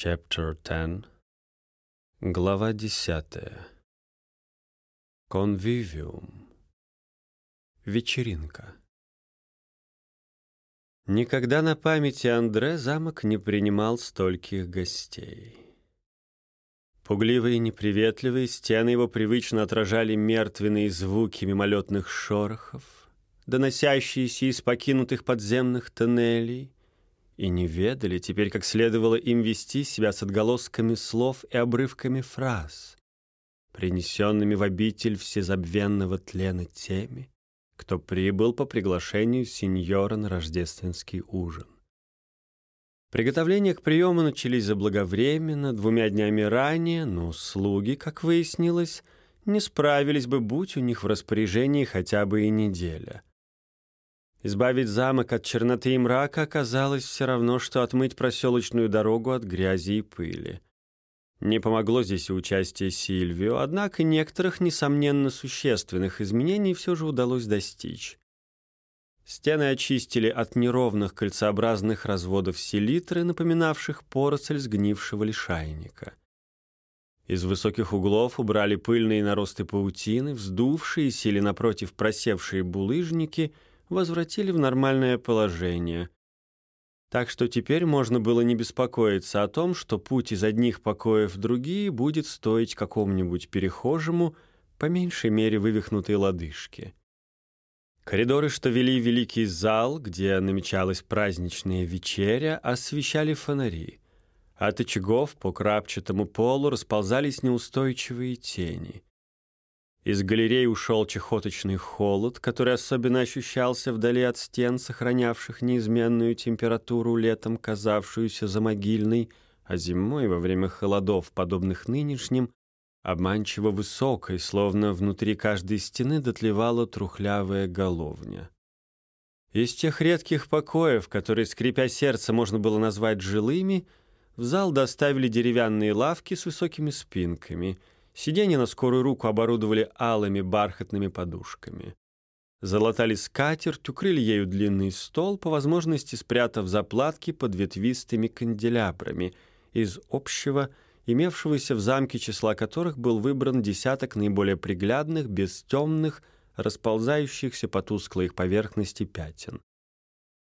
Chapter 10 Глава 10 Convivium Вечеринка. Никогда на памяти Андре замок не принимал стольких гостей. Пугливые неприветливые стены его привычно отражали мертвенные звуки мимолетных шорохов, доносящиеся из покинутых подземных тоннелей — и не ведали теперь, как следовало им вести себя с отголосками слов и обрывками фраз, принесенными в обитель всезабвенного тлена теми, кто прибыл по приглашению сеньора на рождественский ужин. Приготовления к приему начались заблаговременно, двумя днями ранее, но слуги, как выяснилось, не справились бы, будь у них в распоряжении хотя бы и неделя — Избавить замок от черноты и мрака оказалось все равно, что отмыть проселочную дорогу от грязи и пыли. Не помогло здесь и участие Сильвио, однако некоторых, несомненно, существенных изменений все же удалось достичь. Стены очистили от неровных кольцеобразных разводов селитры, напоминавших поросль сгнившего лишайника. Из высоких углов убрали пыльные наросты паутины, вздувшиеся или, напротив, просевшие булыжники — возвратили в нормальное положение. Так что теперь можно было не беспокоиться о том, что путь из одних покоев в другие будет стоить какому-нибудь перехожему по меньшей мере вывихнутой лодыжки. Коридоры, что вели в великий зал, где намечалась праздничная вечеря, освещали фонари. От очагов по крапчатому полу расползались неустойчивые тени — из галереи ушел чехоточный холод, который особенно ощущался вдали от стен, сохранявших неизменную температуру, летом казавшуюся замогильной, а зимой, во время холодов, подобных нынешним, обманчиво высокой, словно внутри каждой стены дотлевала трухлявая головня. Из тех редких покоев, которые, скрипя сердце, можно было назвать жилыми, в зал доставили деревянные лавки с высокими спинками — Сиденья на скорую руку оборудовали алыми бархатными подушками. Залатали скатерть, укрыли ею длинный стол, по возможности спрятав заплатки под ветвистыми канделябрами из общего, имевшегося в замке, числа которых был выбран десяток наиболее приглядных, без темных, расползающихся по тусклой их поверхности пятен.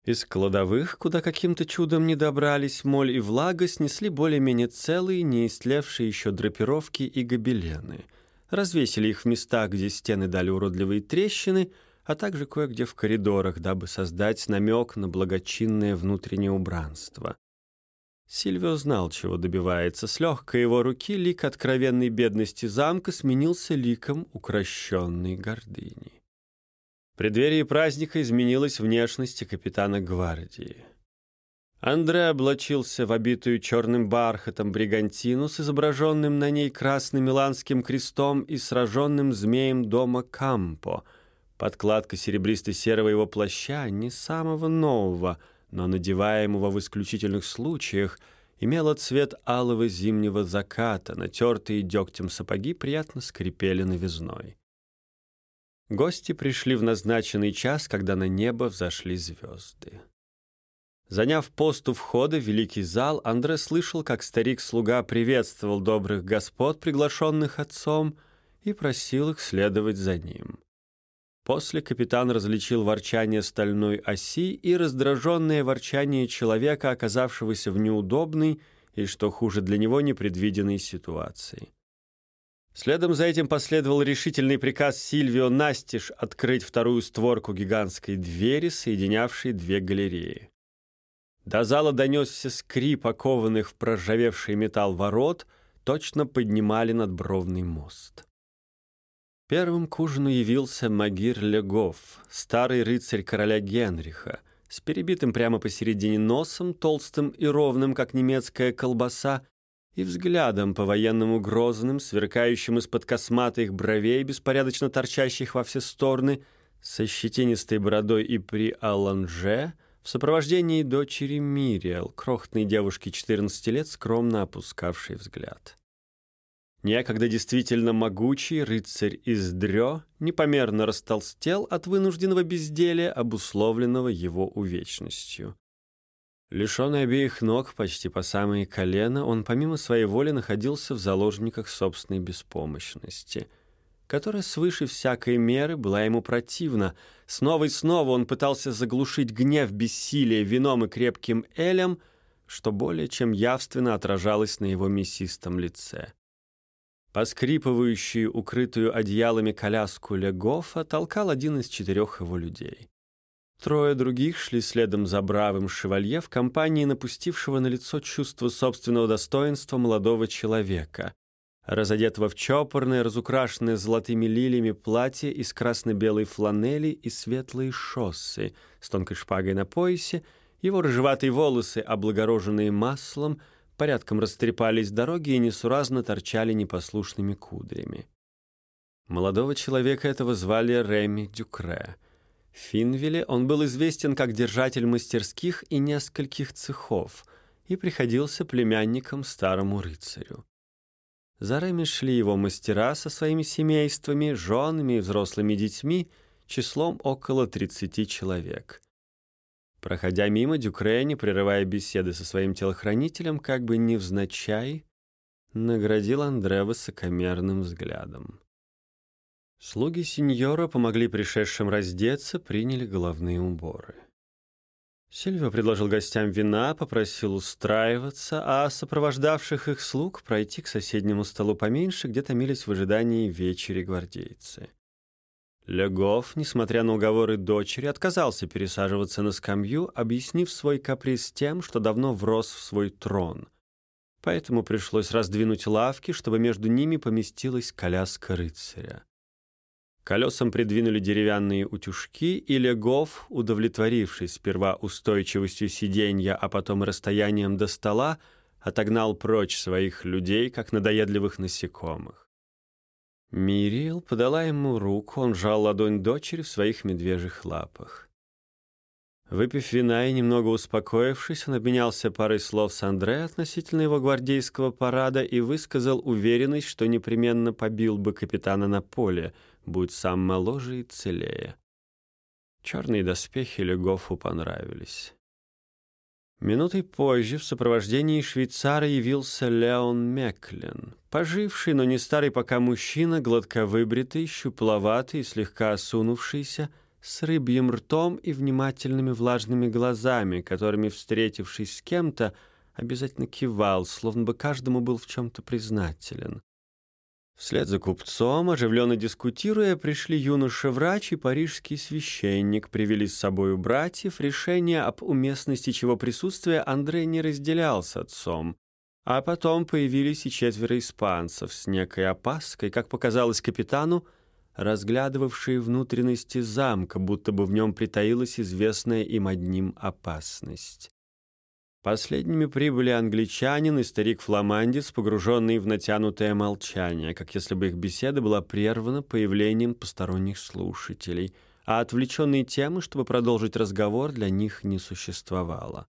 Из кладовых, куда каким-то чудом не добрались, моль и влага снесли более-менее целые, не истлевшие еще драпировки и гобелены. Развесили их в местах, где стены дали уродливые трещины, а также кое-где в коридорах, дабы создать намек на благочинное внутреннее убранство. Сильвио знал, чего добивается. С легкой его руки лик откровенной бедности замка сменился ликом укращенной гордыни преддверии праздника изменилась внешность капитана гвардии. Андре облачился в обитую черным бархатом бригантину с изображенным на ней красным миланским крестом и сраженным змеем дома Кампо. Подкладка серебристо-серого его плаща, не самого нового, но надеваемого в исключительных случаях, имела цвет алого зимнего заката, натертые дегтем сапоги приятно скрипели новизной. Гости пришли в назначенный час, когда на небо взошли звезды. Заняв пост у входа в великий зал, Андре слышал, как старик-слуга приветствовал добрых господ, приглашенных отцом, и просил их следовать за ним. После капитан различил ворчание стальной оси и раздраженное ворчание человека, оказавшегося в неудобной и, что хуже для него, непредвиденной ситуации. Следом за этим последовал решительный приказ Сильвио Настиш открыть вторую створку гигантской двери, соединявшей две галереи. До зала донесся скрип окованных в проржавевший металл ворот, точно поднимали надбровный мост. Первым к ужину явился Магир Легов, старый рыцарь короля Генриха, с перебитым прямо посередине носом, толстым и ровным, как немецкая колбаса, и взглядом по-военному грозным, сверкающим из-под косматых бровей, беспорядочно торчащих во все стороны, со щетинистой бородой и при аланже, в сопровождении дочери Мириэл, крохотной девушки 14 лет, скромно опускавшей взгляд. Некогда действительно могучий рыцарь из Дрё непомерно растолстел от вынужденного безделия, обусловленного его увечностью. Лишенный обеих ног почти по самые колено, он помимо своей воли находился в заложниках собственной беспомощности, которая свыше всякой меры была ему противна. Снова и снова он пытался заглушить гнев бессилия вином и крепким элем, что более чем явственно отражалось на его мясистом лице. Поскрипывающую, укрытую одеялами коляску Легофа толкал один из четырех его людей. Трое других шли следом за бравым шевалье в компании напустившего на лицо чувство собственного достоинства молодого человека, разодетого в чопорное, разукрашенное золотыми лилиями платье из красно-белой фланели и светлые шоссы с тонкой шпагой на поясе, его рыжеватые волосы, облагороженные маслом, порядком растрепались дороги и несуразно торчали непослушными кудрями. Молодого человека этого звали Реми Дюкре — в Финвилле он был известен как держатель мастерских и нескольких цехов и приходился племянником старому рыцарю. За Реми шли его мастера со своими семействами, женами и взрослыми детьми, числом около 30 человек. Проходя мимо, Дюкре, не прерывая беседы со своим телохранителем, как бы невзначай, наградил Андре высокомерным взглядом. Слуги сеньора помогли пришедшим раздеться, приняли головные уборы. Сильвио предложил гостям вина, попросил устраиваться, а сопровождавших их слуг пройти к соседнему столу поменьше, где томились в ожидании вечери гвардейцы. Легов, несмотря на уговоры дочери, отказался пересаживаться на скамью, объяснив свой каприз тем, что давно врос в свой трон. Поэтому пришлось раздвинуть лавки, чтобы между ними поместилась коляска рыцаря. Колесам придвинули деревянные утюжки, и Легов, удовлетворившись сперва устойчивостью сиденья, а потом расстоянием до стола, отогнал прочь своих людей, как надоедливых насекомых. Мирил подала ему руку, он жал ладонь дочери в своих медвежьих лапах. Выпив вина и немного успокоившись, он обменялся парой слов с Андре относительно его гвардейского парада и высказал уверенность, что непременно побил бы капитана на поле — будь сам моложе и целее. Черные доспехи Легофу понравились. Минутой позже в сопровождении швейцара явился Леон Меклен, поживший, но не старый пока мужчина, гладковыбритый, щупловатый, слегка осунувшийся, с рыбьим ртом и внимательными влажными глазами, которыми, встретившись с кем-то, обязательно кивал, словно бы каждому был в чем-то признателен. Вслед за купцом, оживленно дискутируя, пришли юноша-врач и парижский священник, привели с собою братьев, решение об уместности чего присутствия Андрей не разделял с отцом. А потом появились и четверо испанцев с некой опаской, как показалось капитану, разглядывавшие внутренности замка, будто бы в нем притаилась известная им одним опасность. Последними прибыли англичанин и старик-фламандец, погруженные в натянутое молчание, как если бы их беседа была прервана появлением посторонних слушателей, а отвлеченные темы, чтобы продолжить разговор, для них не существовало.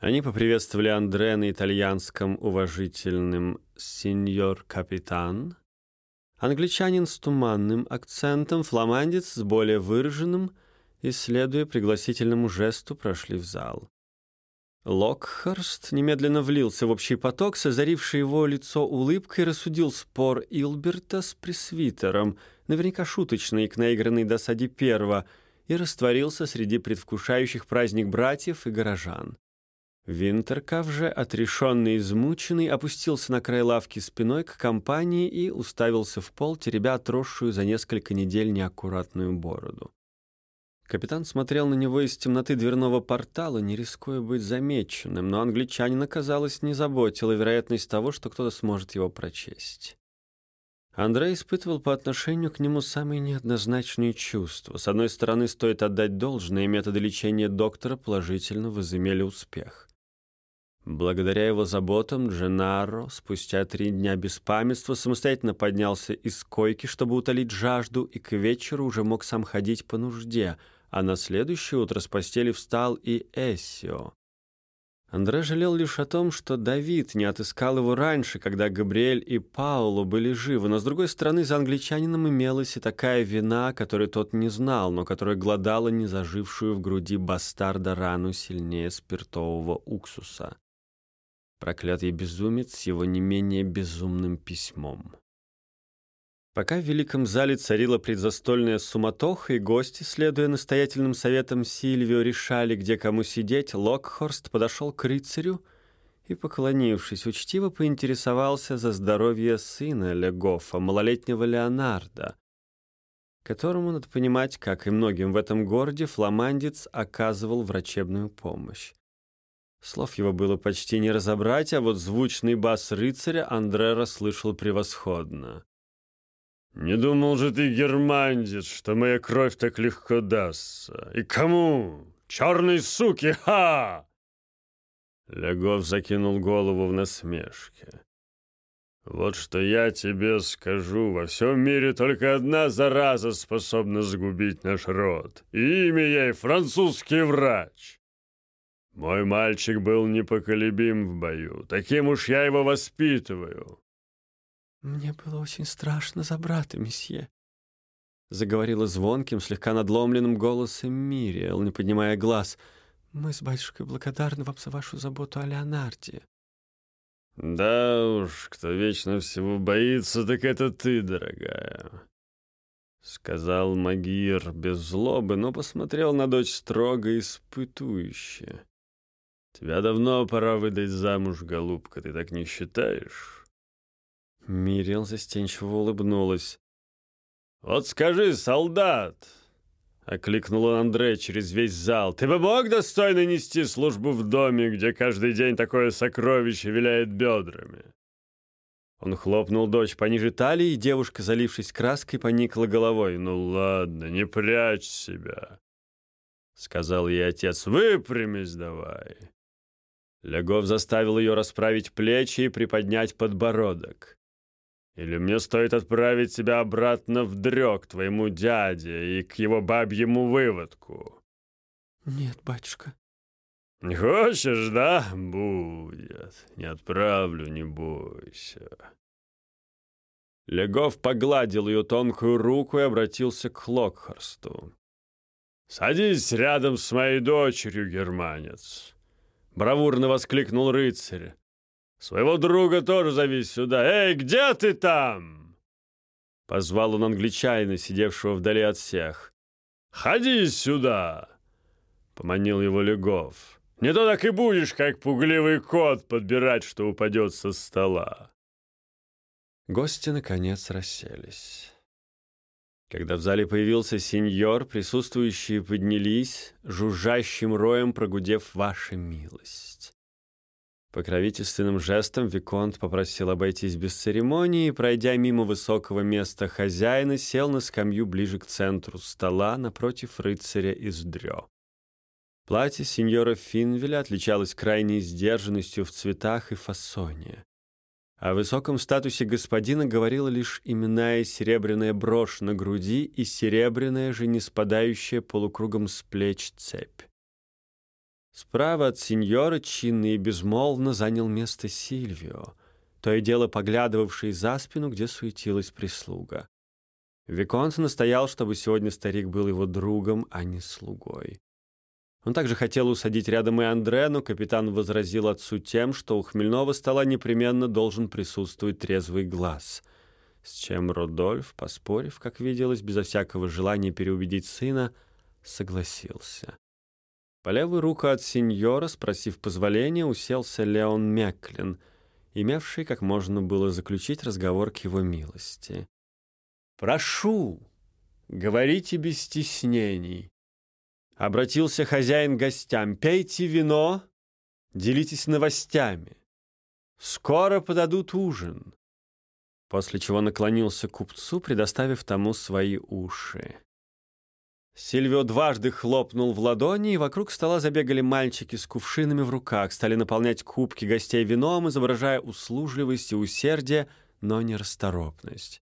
Они поприветствовали Андре на итальянском уважительным «сеньор капитан», англичанин с туманным акцентом, фламандец с более выраженным, и, следуя пригласительному жесту, прошли в зал. Локхарст немедленно влился в общий поток, созаривший его лицо улыбкой, рассудил спор Илберта с пресвитером, наверняка шуточный к наигранной досаде первого, и растворился среди предвкушающих праздник братьев и горожан. Винтеркав же, отрешенный и измученный, опустился на край лавки спиной к компании и уставился в пол, теребя отросшую за несколько недель неаккуратную бороду. Капитан смотрел на него из темноты дверного портала, не рискуя быть замеченным, но англичанина, казалось, не заботила вероятность того, что кто-то сможет его прочесть. Андрей испытывал по отношению к нему самые неоднозначные чувства. С одной стороны, стоит отдать должное, методы лечения доктора положительно возымели успех. Благодаря его заботам Дженаро спустя три дня беспамятства самостоятельно поднялся из койки, чтобы утолить жажду, и к вечеру уже мог сам ходить по нужде — а на следующее утро с постели встал и Эссио. Андре жалел лишь о том, что Давид не отыскал его раньше, когда Габриэль и Пауло были живы, но, с другой стороны, за англичанином имелась и такая вина, которой тот не знал, но которая гладала незажившую в груди бастарда рану сильнее спиртового уксуса. Проклятый безумец с его не менее безумным письмом. Пока в великом зале царила предзастольная суматоха, и гости, следуя настоятельным советам Сильвио, решали, где кому сидеть, Локхорст подошел к рыцарю и, поклонившись, учтиво поинтересовался за здоровье сына Легофа, малолетнего Леонарда, которому, надо понимать, как и многим в этом городе, фламандец оказывал врачебную помощь. Слов его было почти не разобрать, а вот звучный бас рыцаря Андре расслышал превосходно. «Не думал же ты, германдец, что моя кровь так легко дастся. И кому? Черной суки, ха!» Легов закинул голову в насмешке. «Вот что я тебе скажу. Во всем мире только одна зараза способна сгубить наш род. И имя ей французский врач. Мой мальчик был непоколебим в бою. Таким уж я его воспитываю. «Мне было очень страшно за брата, месье», — заговорила звонким, слегка надломленным голосом Мириэл, не поднимая глаз. «Мы с батюшкой благодарны вам за вашу заботу о Леонарде». «Да уж, кто вечно всего боится, так это ты, дорогая», — сказал Магир без злобы, но посмотрел на дочь строго и испытующе. «Тебя давно пора выдать замуж, голубка, ты так не считаешь?» Мирил застенчиво улыбнулась. «Вот скажи, солдат!» — окликнул он Андре через весь зал. «Ты бы мог достойно нести службу в доме, где каждый день такое сокровище виляет бедрами?» Он хлопнул дочь пониже талии, и девушка, залившись краской, поникла головой. «Ну ладно, не прячь себя», — сказал ей отец. «Выпрямись давай». Легов заставил ее расправить плечи и приподнять подбородок. Или мне стоит отправить тебя обратно в дрёк твоему дяде и к его бабьему выводку?» «Нет, батюшка». «Не хочешь, да? Будет. Не отправлю, не бойся». Легов погладил ее тонкую руку и обратился к Локхарсту. «Садись рядом с моей дочерью, германец!» Бравурно воскликнул рыцарь. Своего друга тоже зови сюда. Эй, где ты там?» Позвал он англичанина, сидевшего вдали от всех. «Ходи сюда!» Поманил его Легов. «Не то так и будешь, как пугливый кот, подбирать, что упадет со стола». Гости, наконец, расселись. Когда в зале появился сеньор, присутствующие поднялись, жужжащим роем прогудев «Ваша милость». Покровительственным жестом Виконт попросил обойтись без церемонии пройдя мимо высокого места хозяина, сел на скамью ближе к центру стола напротив рыцаря из дрё. Платье сеньора Финвеля отличалось крайней сдержанностью в цветах и фасоне. О высоком статусе господина говорила лишь именная серебряная брошь на груди и серебряная же не спадающая полукругом с плеч цепь. Справа от сеньора чинно и безмолвно занял место Сильвио, то и дело поглядывавший за спину, где суетилась прислуга. Виконт настоял, чтобы сегодня старик был его другом, а не слугой. Он также хотел усадить рядом и Андре, но капитан возразил отцу тем, что у хмельного стола непременно должен присутствовать трезвый глаз, с чем Родольф, поспорив, как виделось, безо всякого желания переубедить сына, согласился. По левую руку от сеньора, спросив позволения, уселся Леон Меклин, имевший, как можно было заключить, разговор к его милости. «Прошу, говорите без стеснений». Обратился хозяин к гостям. «Пейте вино, делитесь новостями. Скоро подадут ужин». После чего наклонился к купцу, предоставив тому свои уши. Сильвио дважды хлопнул в ладони, и вокруг стола забегали мальчики с кувшинами в руках, стали наполнять кубки гостей вином, изображая услужливость и усердие, но не расторопность.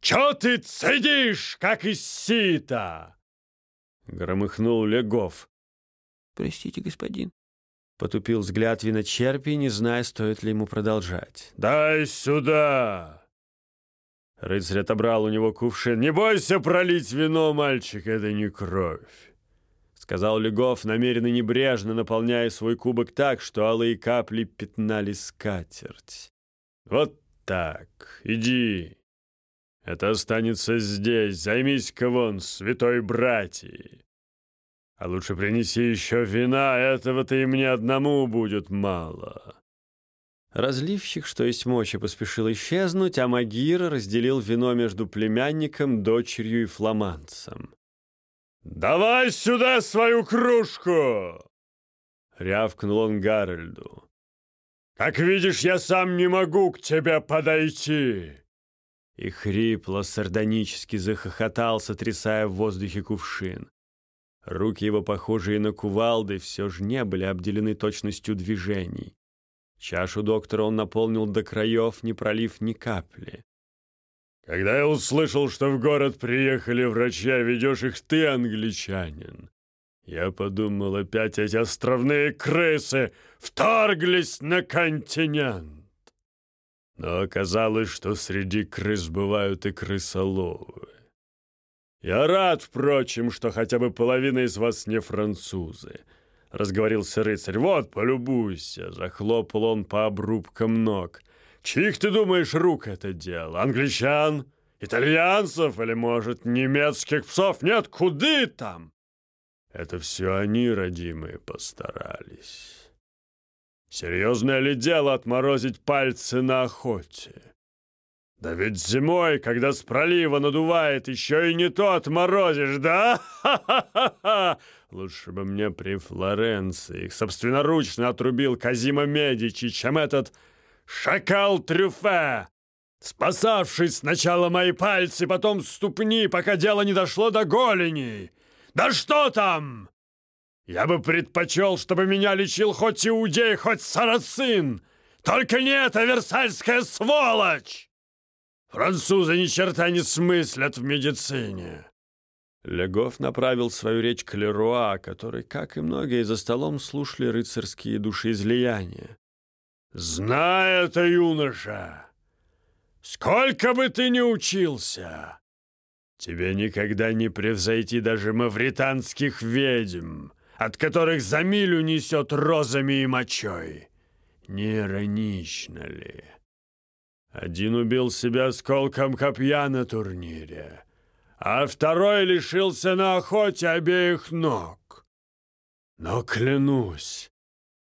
«Чё ты цедишь, как из сита?» — громыхнул Легов. «Простите, господин», Потупил взгляд виночерпий, не зная, стоит ли ему продолжать. «Дай сюда!» Рыцарь отобрал у него кувшин. «Не бойся пролить вино, мальчик, это не кровь!» Сказал Легов, намеренно небрежно наполняя свой кубок так, что алые капли пятнали скатерть. «Вот так, иди. Это останется здесь. Займись-ка вон, святой братьей. А лучше принеси еще вина, этого-то и мне одному будет мало». Разливщик, что есть мочи, поспешил исчезнуть, а Магира разделил вино между племянником, дочерью и фламандцем. «Давай сюда свою кружку!» — рявкнул он Гарольду. «Как видишь, я сам не могу к тебе подойти!» И хрипло, сардонически захохотал, сотрясая в воздухе кувшин. Руки его, похожие на кувалды, все же не были обделены точностью движений. Чашу доктора он наполнил до краев, не пролив ни капли. «Когда я услышал, что в город приехали врачи, а ведешь их ты, англичанин, я подумал, опять эти островные крысы вторглись на континент. Но оказалось, что среди крыс бывают и крысоловы. «Я рад, впрочем, что хотя бы половина из вас не французы», — разговорился рыцарь. «Вот, полюбуйся!» — захлопал он по обрубкам ног. «Чьих, ты думаешь, рук это дело? Англичан? Итальянцев? Или, может, немецких псов? Нет, куды там?» Это все они, родимые, постарались. Серьезное ли дело отморозить пальцы на охоте? Да ведь зимой, когда с пролива надувает, еще и не то отморозишь, да? Ха-ха-ха! Лучше бы мне при Флоренции их собственноручно отрубил Казима Медичи, чем этот шакал Трюфе, спасавший сначала мои пальцы, потом ступни, пока дело не дошло до голени. Да что там? Я бы предпочел, чтобы меня лечил хоть иудей, хоть сарацин. Только не эта версальская сволочь! Французы ни черта не смыслят в медицине!» Легов направил свою речь к Леруа, который, как и многие за столом, слушали рыцарские душеизлияния. «Знай это, юноша! Сколько бы ты ни учился, тебе никогда не превзойти даже мавританских ведьм, от которых за милю несет розами и мочой. Не иронично ли?» Один убил себя осколком копья на турнире, а второй лишился на охоте обеих ног. Но клянусь,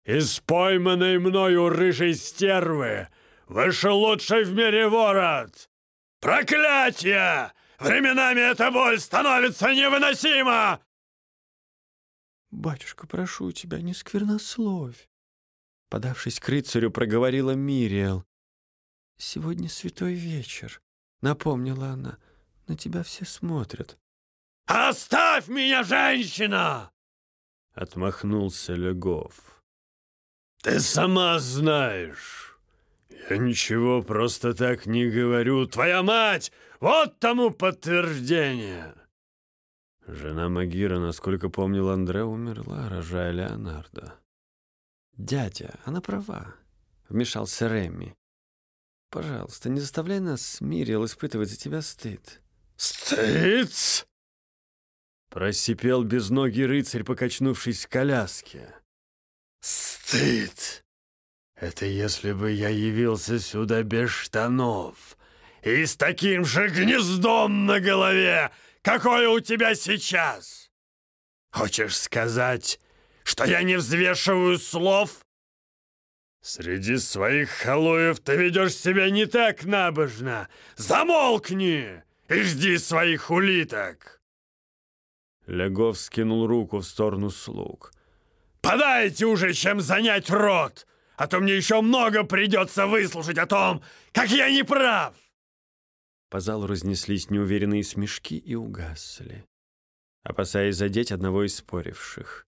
из пойманной мною рыжей стервы вышел лучший в мире ворот. Проклятие! Временами эта боль становится невыносима! «Батюшка, прошу тебя, не сквернословь!» Подавшись к рыцарю, проговорила Мириэл. «Сегодня святой вечер», — напомнила она. «На тебя все смотрят». «Оставь меня, женщина!» — отмахнулся Легов. «Ты сама знаешь. Я ничего просто так не говорю. Твоя мать! Вот тому подтверждение!» Жена Магира, насколько помнил Андре, умерла, рожая Леонардо. «Дядя, она права», — вмешался Ремми. Пожалуйста, не заставляй нас, Мирил, испытывать за тебя стыд». «Стыд?» Просипел безногий рыцарь, покачнувшись в коляске. «Стыд! Это если бы я явился сюда без штанов и с таким же гнездом на голове, какое у тебя сейчас! Хочешь сказать, что я не взвешиваю слов «Среди своих халуев ты ведешь себя не так набожно! Замолкни и жди своих улиток!» Легов скинул руку в сторону слуг. «Подайте уже, чем занять рот, а то мне еще много придется выслушать о том, как я не прав!» По залу разнеслись неуверенные смешки и угасли, опасаясь задеть одного из споривших.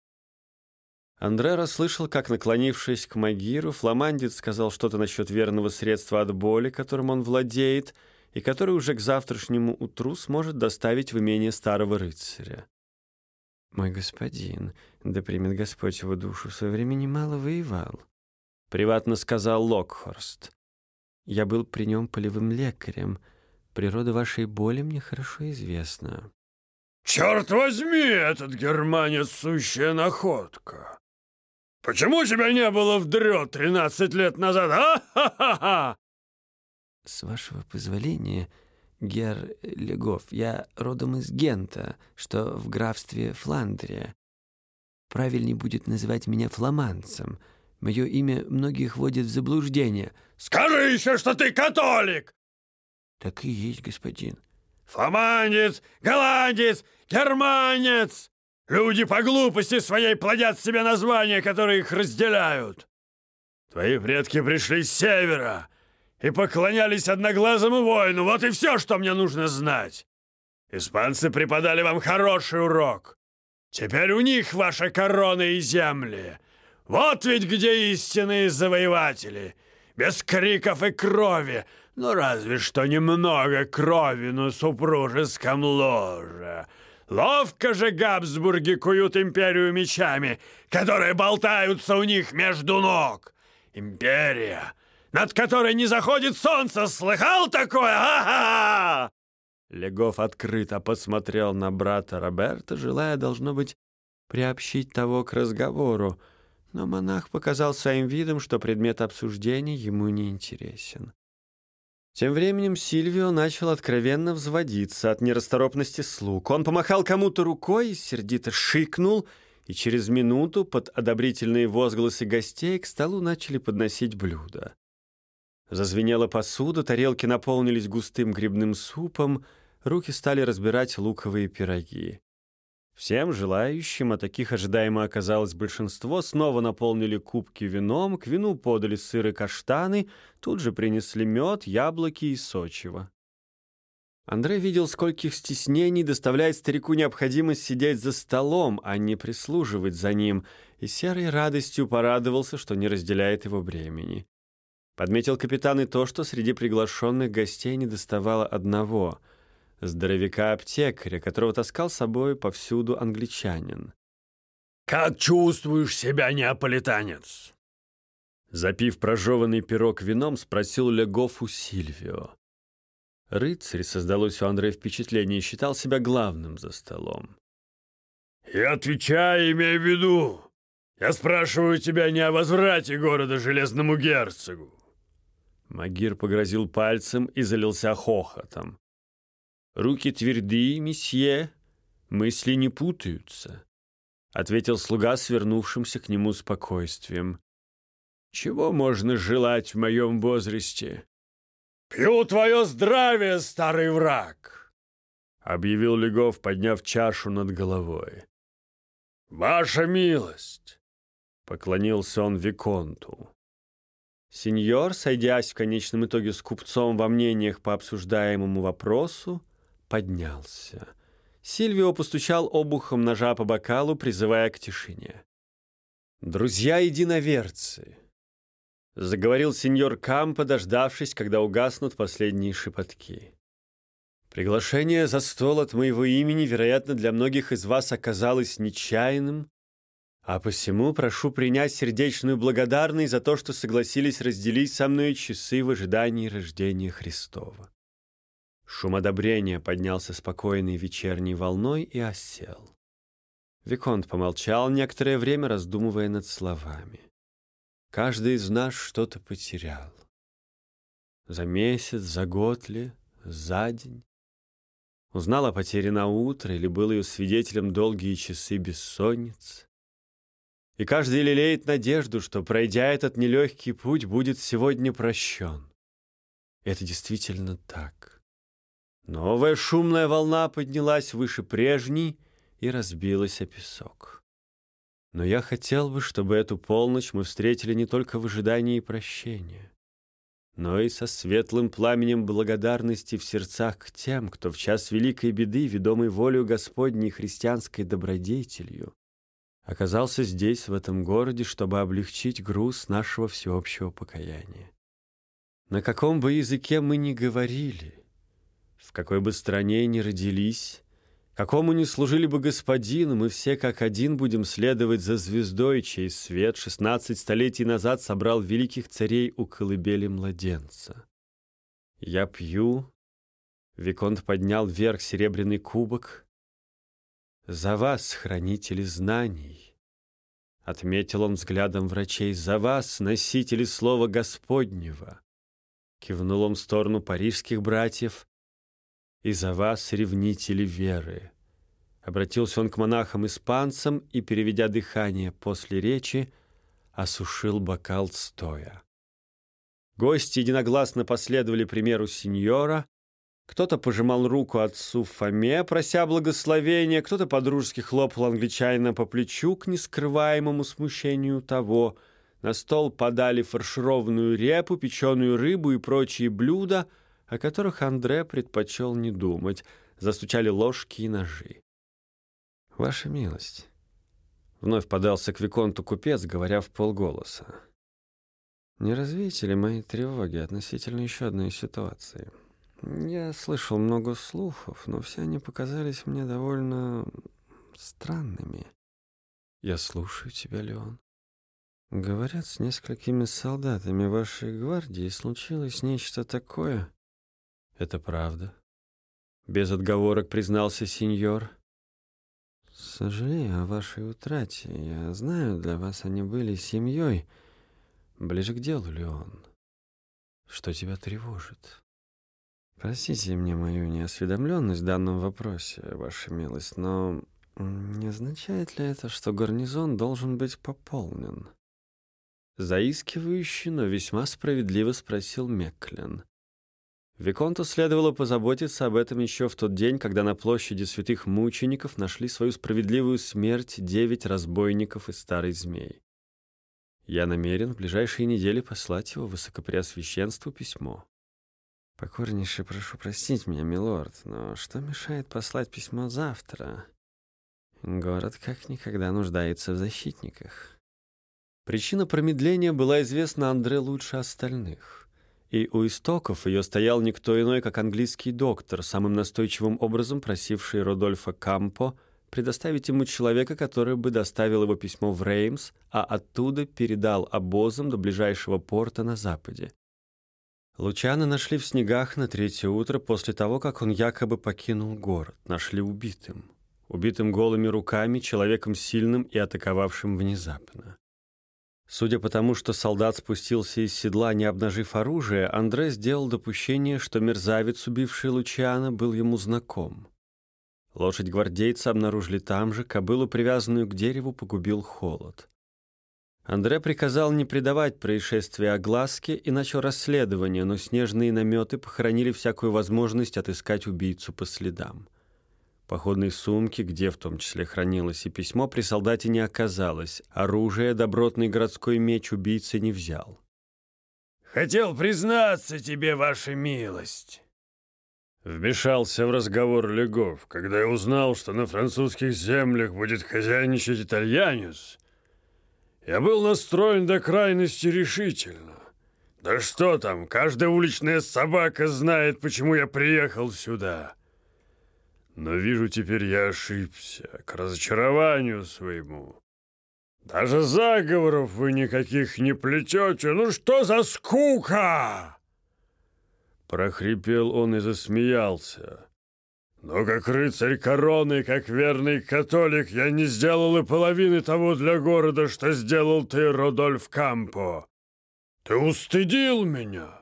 Андре расслышал, как, наклонившись к Магиру, фламандец сказал что-то насчет верного средства от боли, которым он владеет, и который уже к завтрашнему утру сможет доставить в имение старого рыцаря. Мой господин, да примет Господь его душу, в свое время немало воевал, приватно сказал Локхорст. Я был при нем полевым лекарем. Природа вашей боли мне хорошо известна. «Черт возьми, этот германец сущая находка! Почему тебя не было в дрё тринадцать лет назад, а? Ха-ха-ха!» «С вашего позволения, гер Легов, я родом из Гента, что в графстве Фландрия. Правильней будет называть меня фламандцем. Мое имя многих вводит в заблуждение». «Скажи еще, что ты католик!» «Так и есть, господин». «Фламандец, голландец, германец! Люди по глупости своей плодят себе названия, которые их разделяют. Твои предки пришли с севера и поклонялись одноглазому воину. Вот и все, что мне нужно знать. Испанцы преподали вам хороший урок. Теперь у них ваша корона и земли. Вот ведь где истинные завоеватели. Без криков и крови. Ну, разве что немного крови на супружеском ложе. Ловко же Габсбурги куют империю мечами, которые болтаются у них между ног. Империя, над которой не заходит солнце, слыхал такое? Ага! Легов открыто посмотрел на брата Роберта, желая, должно быть, приобщить того к разговору, но монах показал своим видом, что предмет обсуждения ему не интересен. Тем временем Сильвио начал откровенно взводиться от нерасторопности слуг. Он помахал кому-то рукой, сердито шикнул, и через минуту под одобрительные возгласы гостей к столу начали подносить блюда. Зазвенела посуда, тарелки наполнились густым грибным супом, руки стали разбирать луковые пироги. Всем желающим, а таких ожидаемо оказалось большинство, снова наполнили кубки вином, к вину подали сыры каштаны, тут же принесли мед, яблоки и сочево. Андрей видел, скольких стеснений доставляет старику необходимость сидеть за столом, а не прислуживать за ним, и серой радостью порадовался, что не разделяет его бремени. Подметил капитан и то, что среди приглашенных гостей не доставало одного — здоровяка-аптекаря, которого таскал с собой повсюду англичанин. «Как чувствуешь себя, неаполитанец?» Запив прожеванный пирог вином, спросил Легоф у Сильвио. Рыцарь, создалось у Андрея впечатление, считал себя главным за столом. «И отвечай, имей в виду, я спрашиваю тебя не о возврате города Железному герцогу». Магир погрозил пальцем и залился хохотом. «Руки твердые, месье, мысли не путаются», — ответил слуга свернувшимся к нему спокойствием. «Чего можно желать в моем возрасте?» «Пью твое здравие, старый враг!» — объявил Легов, подняв чашу над головой. «Ваша милость!» — поклонился он Виконту. Сеньор, сойдясь в конечном итоге с купцом во мнениях по обсуждаемому вопросу, поднялся. Сильвио постучал обухом ножа по бокалу, призывая к тишине. «Друзья-единоверцы!» — заговорил сеньор Кампо, дождавшись, когда угаснут последние шепотки. «Приглашение за стол от моего имени, вероятно, для многих из вас оказалось нечаянным, а посему прошу принять сердечную благодарность за то, что согласились разделить со мной часы в ожидании рождения Христова. Шум одобрения поднялся спокойной вечерней волной и осел. Виконт помолчал некоторое время, раздумывая над словами. Каждый из нас что-то потерял. За месяц, за год ли, за день. Узнал о потере на утро или был ее свидетелем долгие часы бессонниц. И каждый лелеет надежду, что, пройдя этот нелегкий путь, будет сегодня прощен. Это действительно так. Новая шумная волна поднялась выше прежней и разбилась о песок. Но я хотел бы, чтобы эту полночь мы встретили не только в ожидании прощения, но и со светлым пламенем благодарности в сердцах к тем, кто в час великой беды, ведомый волею Господней христианской добродетелью, оказался здесь, в этом городе, чтобы облегчить груз нашего всеобщего покаяния. На каком бы языке мы ни говорили — в какой бы стране ни родились, Какому ни служили бы господину, мы все как один будем следовать за звездой, чей свет шестнадцать столетий назад собрал великих царей у колыбели младенца. Я пью, Виконт поднял вверх серебряный кубок. «За вас, хранители знаний!» Отметил он взглядом врачей. «За вас, носители слова Господнего!» Кивнул он в сторону парижских братьев. «И за вас, ревнители веры!» Обратился он к монахам-испанцам и, переведя дыхание после речи, осушил бокал стоя. Гости единогласно последовали примеру сеньора. Кто-то пожимал руку отцу Фоме, прося благословения, кто-то подружески хлопал англичанина по плечу к нескрываемому смущению того. На стол подали фаршированную репу, печеную рыбу и прочие блюда, о которых Андре предпочел не думать. Застучали ложки и ножи. «Ваша милость», — вновь подался к Виконту купец, говоря в полголоса. «Не развеете ли мои тревоги относительно еще одной ситуации? Я слышал много слухов, но все они показались мне довольно странными. Я слушаю тебя, Леон. Говорят, с несколькими солдатами вашей гвардии случилось нечто такое. Это правда. Без отговорок признался сеньор. Сожалею о вашей утрате. Я знаю, для вас они были семьей. Ближе к делу, Леон. Что тебя тревожит? Простите мне мою неосведомленность в данном вопросе, ваша милость, но не означает ли это, что гарнизон должен быть пополнен? Заискивающий, но весьма справедливо спросил Мекклен. Виконту следовало позаботиться об этом еще в тот день, когда на площади святых мучеников нашли свою справедливую смерть девять разбойников и старый змей. Я намерен в ближайшие недели послать его высокопреосвященству письмо. Покорнейше прошу простить меня, милорд, но что мешает послать письмо завтра? Город как никогда нуждается в защитниках. Причина промедления была известна Андре лучше остальных и у истоков ее стоял никто иной, как английский доктор, самым настойчивым образом просивший Родольфа Кампо предоставить ему человека, который бы доставил его письмо в Реймс, а оттуда передал обозам до ближайшего порта на западе. Лучана нашли в снегах на третье утро после того, как он якобы покинул город. Нашли убитым. Убитым голыми руками, человеком сильным и атаковавшим внезапно. Судя по тому, что солдат спустился из седла, не обнажив оружие, Андре сделал допущение, что мерзавец, убивший Лучиана, был ему знаком. Лошадь гвардейца обнаружили там же, кобылу, привязанную к дереву, погубил холод. Андре приказал не придавать происшествия огласке и начал расследование, но снежные наметы похоронили всякую возможность отыскать убийцу по следам. Походной сумки, где в том числе хранилось и письмо, при солдате не оказалось. Оружие добротный городской меч убийцы не взял. «Хотел признаться тебе, ваша милость!» Вмешался в разговор Легов, когда я узнал, что на французских землях будет хозяйничать итальянец. Я был настроен до крайности решительно. Да что там, каждая уличная собака знает, почему я приехал сюда. Но вижу, теперь я ошибся, к разочарованию своему. Даже заговоров вы никаких не плетете. Ну что за скука?» Прохрипел он и засмеялся. «Но как рыцарь короны, как верный католик, я не сделал и половины того для города, что сделал ты, Родольф Кампо. Ты устыдил меня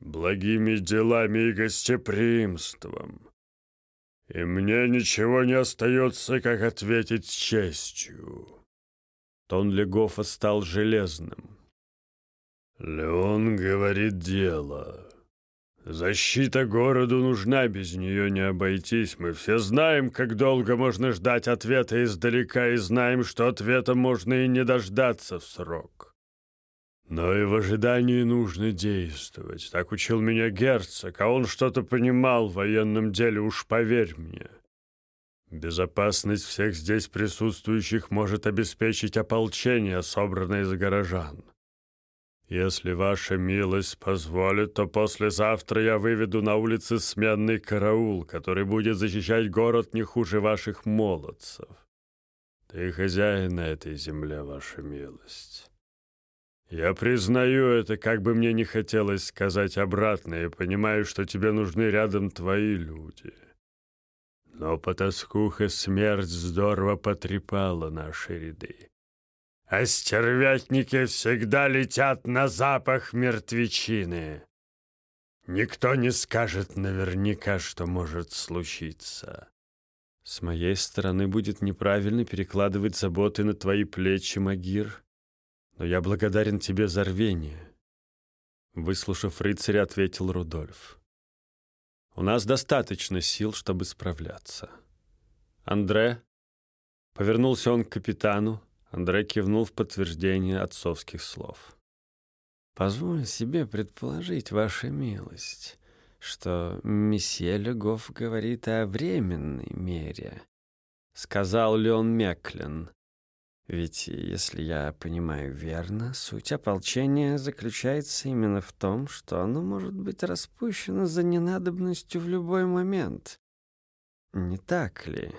благими делами и гостеприимством». И мне ничего не остается, как ответить с честью. Тон Легофа стал железным. Леон говорит дело. Защита городу нужна, без нее не обойтись. Мы все знаем, как долго можно ждать ответа издалека, и знаем, что ответа можно и не дождаться в срок. Но и в ожидании нужно действовать. Так учил меня герцог, а он что-то понимал в военном деле, уж поверь мне. Безопасность всех здесь присутствующих может обеспечить ополчение, собранное из горожан. Если ваша милость позволит, то послезавтра я выведу на улицы сменный караул, который будет защищать город не хуже ваших молодцев. Ты хозяин на этой земле, ваша милость. Я признаю это, как бы мне не хотелось сказать обратно, и понимаю, что тебе нужны рядом твои люди. Но потаскуха смерть здорово потрепала наши ряды. А стервятники всегда летят на запах мертвечины. Никто не скажет наверняка, что может случиться. С моей стороны будет неправильно перекладывать заботы на твои плечи, Магир, но я благодарен тебе за рвение. Выслушав рыцаря, ответил Рудольф. У нас достаточно сил, чтобы справляться. Андре, повернулся он к капитану, Андрей кивнул в подтверждение отцовских слов. «Позволь себе предположить, ваша милость, что месье Легов говорит о временной мере», — сказал Леон Меклин. «Ведь, если я понимаю верно, суть ополчения заключается именно в том, что оно может быть распущено за ненадобностью в любой момент. Не так ли?»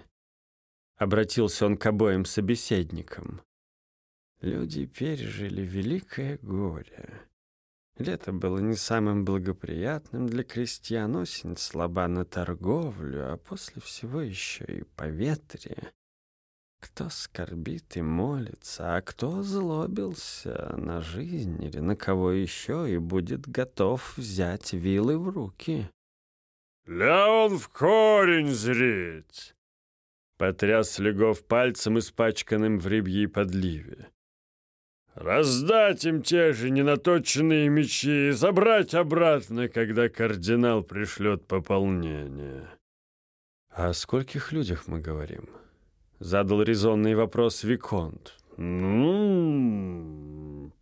Обратился он к обоим собеседникам. Люди пережили великое горе. Лето было не самым благоприятным для крестьян, осень слаба на торговлю, а после всего еще и поветрие. Кто скорбит и молится, а кто злобился на жизнь или на кого еще и будет готов взять вилы в руки. «Леон в корень зрить!» Потряс Легов пальцем, испачканным в рыбьей подливе. «Раздать им те же ненаточенные мечи и забрать обратно, когда кардинал пришлет пополнение». «О скольких людях мы говорим?» — задал резонный вопрос Виконт. «Ну...»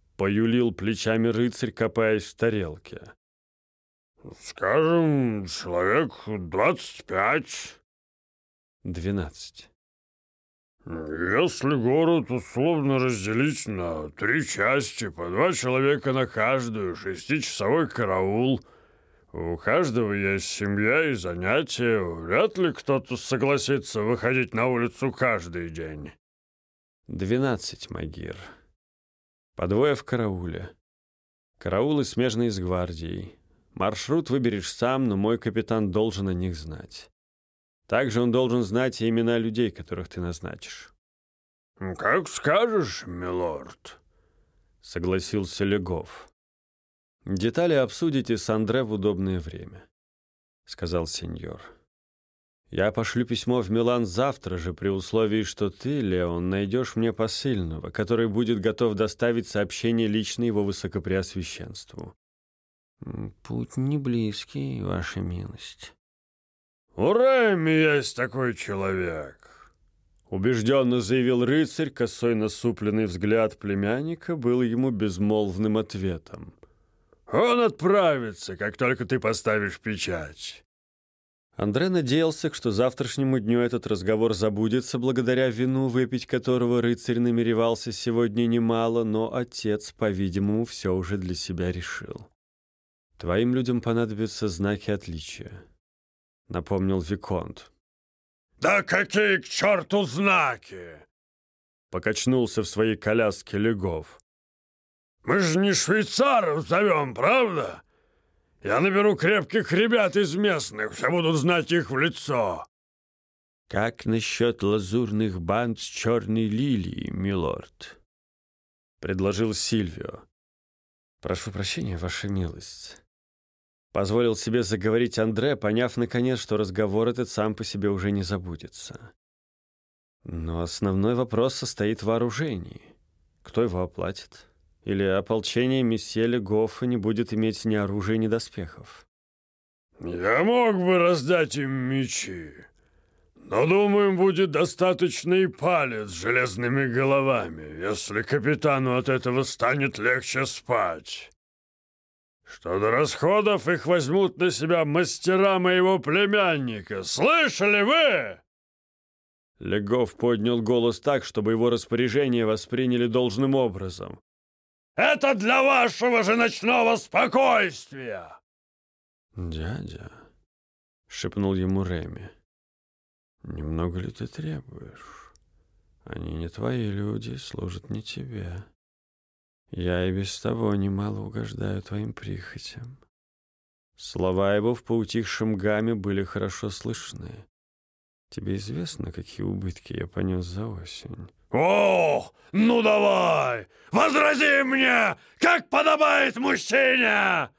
— поюлил плечами рыцарь, копаясь в тарелке. «Скажем, человек двадцать пять». Двенадцать. «Если город условно разделить на три части, по два человека на каждую, шестичасовой караул, у каждого есть семья и занятия, вряд ли кто-то согласится выходить на улицу каждый день». «Двенадцать, Магир. По двое в карауле. Караулы смежные с гвардией. Маршрут выберешь сам, но мой капитан должен о них знать». Также он должен знать и имена людей, которых ты назначишь. «Как скажешь, милорд», — согласился Легов. «Детали обсудите с Андре в удобное время», — сказал сеньор. «Я пошлю письмо в Милан завтра же, при условии, что ты, Леон, найдешь мне посыльного, который будет готов доставить сообщение лично его высокопреосвященству». «Путь не близкий, ваша милость». «У Рэми есть такой человек», — убежденно заявил рыцарь, косой насупленный взгляд племянника был ему безмолвным ответом. «Он отправится, как только ты поставишь печать». Андре надеялся, что завтрашнему дню этот разговор забудется благодаря вину, выпить которого рыцарь намеревался сегодня немало, но отец, по-видимому, все уже для себя решил. Твоим людям понадобятся знаки отличия напомнил Виконт. «Да какие к черту знаки!» Покачнулся в своей коляске Легов. «Мы же не швейцаров зовем, правда? Я наберу крепких ребят из местных, все будут знать их в лицо». «Как насчет лазурных банд с черной лилией, милорд?» — предложил Сильвио. «Прошу прощения, ваша милость. Позволил себе заговорить Андре, поняв, наконец, что разговор этот сам по себе уже не забудется. Но основной вопрос состоит в вооружении. Кто его оплатит? Или ополчение месье Легофа не будет иметь ни оружия, ни доспехов? «Я мог бы раздать им мечи, но, думаю, будет достаточно и палец с железными головами, если капитану от этого станет легче спать» что до расходов их возьмут на себя мастера моего племянника. Слышали вы?» Легов поднял голос так, чтобы его распоряжение восприняли должным образом. Это для вашего же ночного спокойствия!» «Дядя», — шепнул ему Реми, — «немного ли ты требуешь? Они не твои люди, служат не тебе. Я и без того немало угождаю твоим прихотям». Слова его в поутихшем гамме были хорошо слышны. «Тебе известно, какие убытки я понес за осень?» «Ох, ну давай, возрази мне, как подобает мужчине!»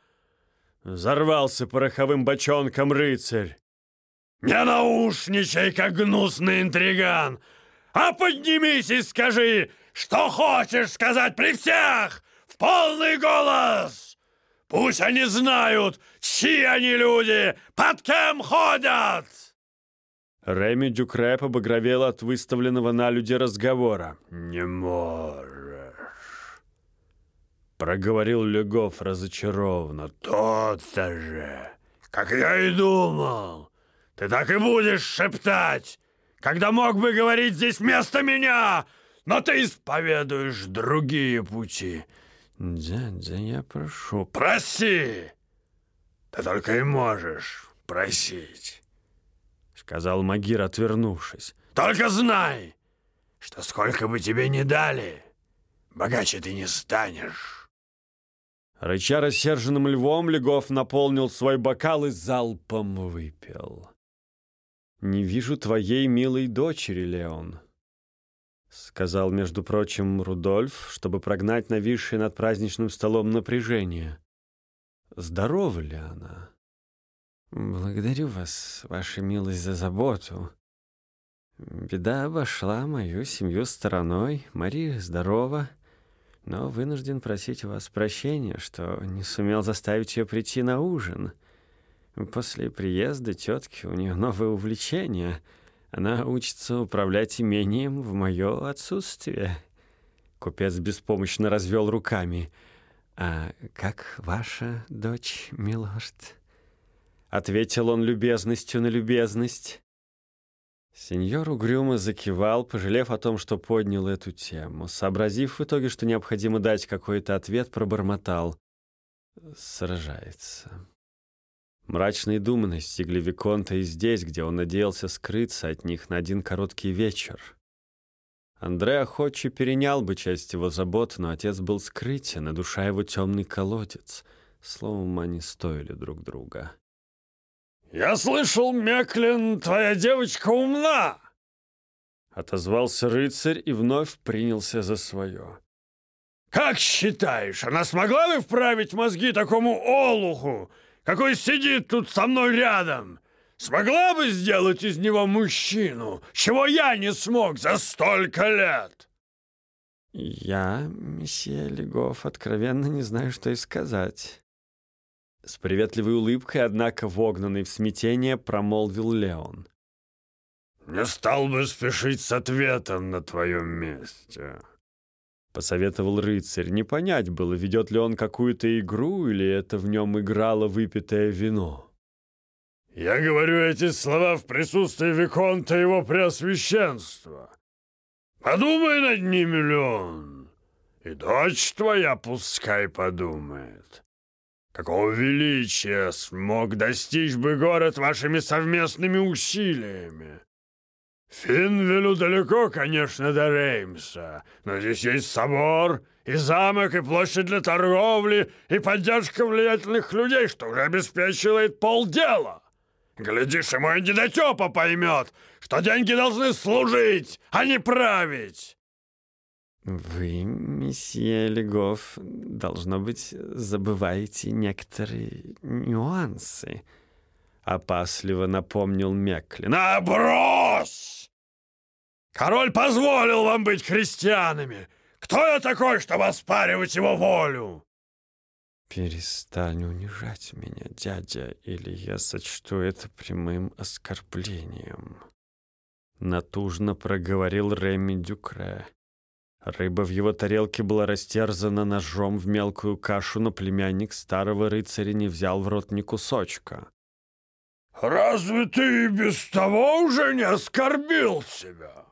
Взорвался пороховым бочонком рыцарь. «Не наушничай, как гнусный интриган, а поднимись и скажи, что хочешь сказать при всех, в полный голос! Пусть они знают, чьи они люди, под кем ходят!» Реми Дюкре побагровел от выставленного на люди разговора. «Не можешь!» Проговорил Легов разочарованно. «Тот-то же! Как я и думал! Ты так и будешь шептать, когда мог бы говорить здесь вместо меня, но ты исповедуешь другие пути!» «Дядя, я прошу...» «Проси! Ты только и можешь просить!» Сказал Магир, отвернувшись. «Только знай, что сколько бы тебе ни дали, богаче ты не станешь!» Рыча рассерженным львом, Легов наполнил свой бокал и залпом выпил. «Не вижу твоей милой дочери, Леон», — сказал, между прочим, Рудольф, чтобы прогнать нависшее над праздничным столом напряжение. «Здорова ли она?» «Благодарю вас, ваша милость, за заботу. Беда обошла мою семью стороной. Мария здорова» но вынужден просить у вас прощения, что не сумел заставить ее прийти на ужин. После приезда тетки у нее новое увлечение. Она учится управлять имением в мое отсутствие». Купец беспомощно развел руками. «А как ваша дочь, милорд?» Ответил он любезностью на любезность. Сеньор угрюмо закивал, пожалев о том, что поднял эту тему. Сообразив в итоге, что необходимо дать какой-то ответ, пробормотал. Сражается. Мрачные думы настигли Виконта и здесь, где он надеялся скрыться от них на один короткий вечер. Андре охотче перенял бы часть его забот, но отец был скрытен, а душа его темный колодец. Словом, они стоили друг друга. «Я слышал, Меклин, твоя девочка умна!» Отозвался рыцарь и вновь принялся за свое. «Как считаешь, она смогла бы вправить мозги такому олуху, какой сидит тут со мной рядом? Смогла бы сделать из него мужчину, чего я не смог за столько лет?» «Я, месье Легов, откровенно не знаю, что и сказать». С приветливой улыбкой, однако вогнанный в смятение, промолвил Леон. «Не стал бы спешить с ответом на твоем месте», — посоветовал рыцарь. Не понять было, ведет ли он какую-то игру, или это в нем играло выпитое вино. «Я говорю эти слова в присутствии Виконта его Преосвященства. Подумай над ними, Леон, и дочь твоя пускай подумает. Какого величия смог достичь бы город вашими совместными усилиями? Финвелю далеко, конечно, до Реймса, но здесь есть собор, и замок, и площадь для торговли, и поддержка влиятельных людей, что уже обеспечивает полдела. Глядишь, и мой недотепа поймет, что деньги должны служить, а не править. «Вы, месье Легов, должно быть, забываете некоторые нюансы», — опасливо напомнил Меклин. «На, брось! Король позволил вам быть христианами. Кто я такой, чтобы оспаривать его волю?» «Перестань унижать меня, дядя, или я сочту это прямым оскорблением», — натужно проговорил Реми Дюкре. Рыба в его тарелке была растерзана ножом в мелкую кашу, но племянник старого рыцаря не взял в рот ни кусочка. «Разве ты и без того уже не оскорбил себя?»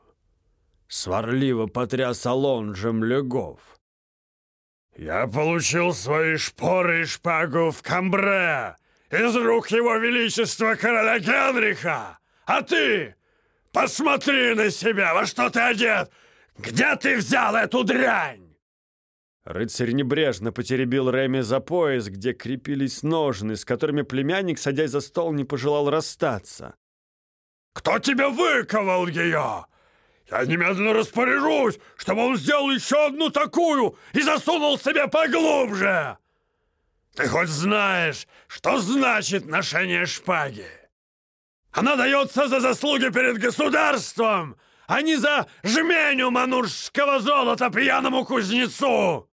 Сварливо потряс Алонжем Легов. Я получил свои шпоры и шпагу в Камбре из рук его величества короля Генриха. А ты посмотри на себя, во что ты одет. Где ты взял эту дрянь? Рыцарь небрежно потеребил Реми за пояс, где крепились ножны, с которыми племянник, садясь за стол, не пожелал расстаться. «Кто тебе выковал ее? Я немедленно распоряжусь, чтобы он сделал еще одну такую и засунул себе поглубже! Ты хоть знаешь, что значит ношение шпаги? Она дается за заслуги перед государством, а не за жменю манурского золота пьяному кузнецу!»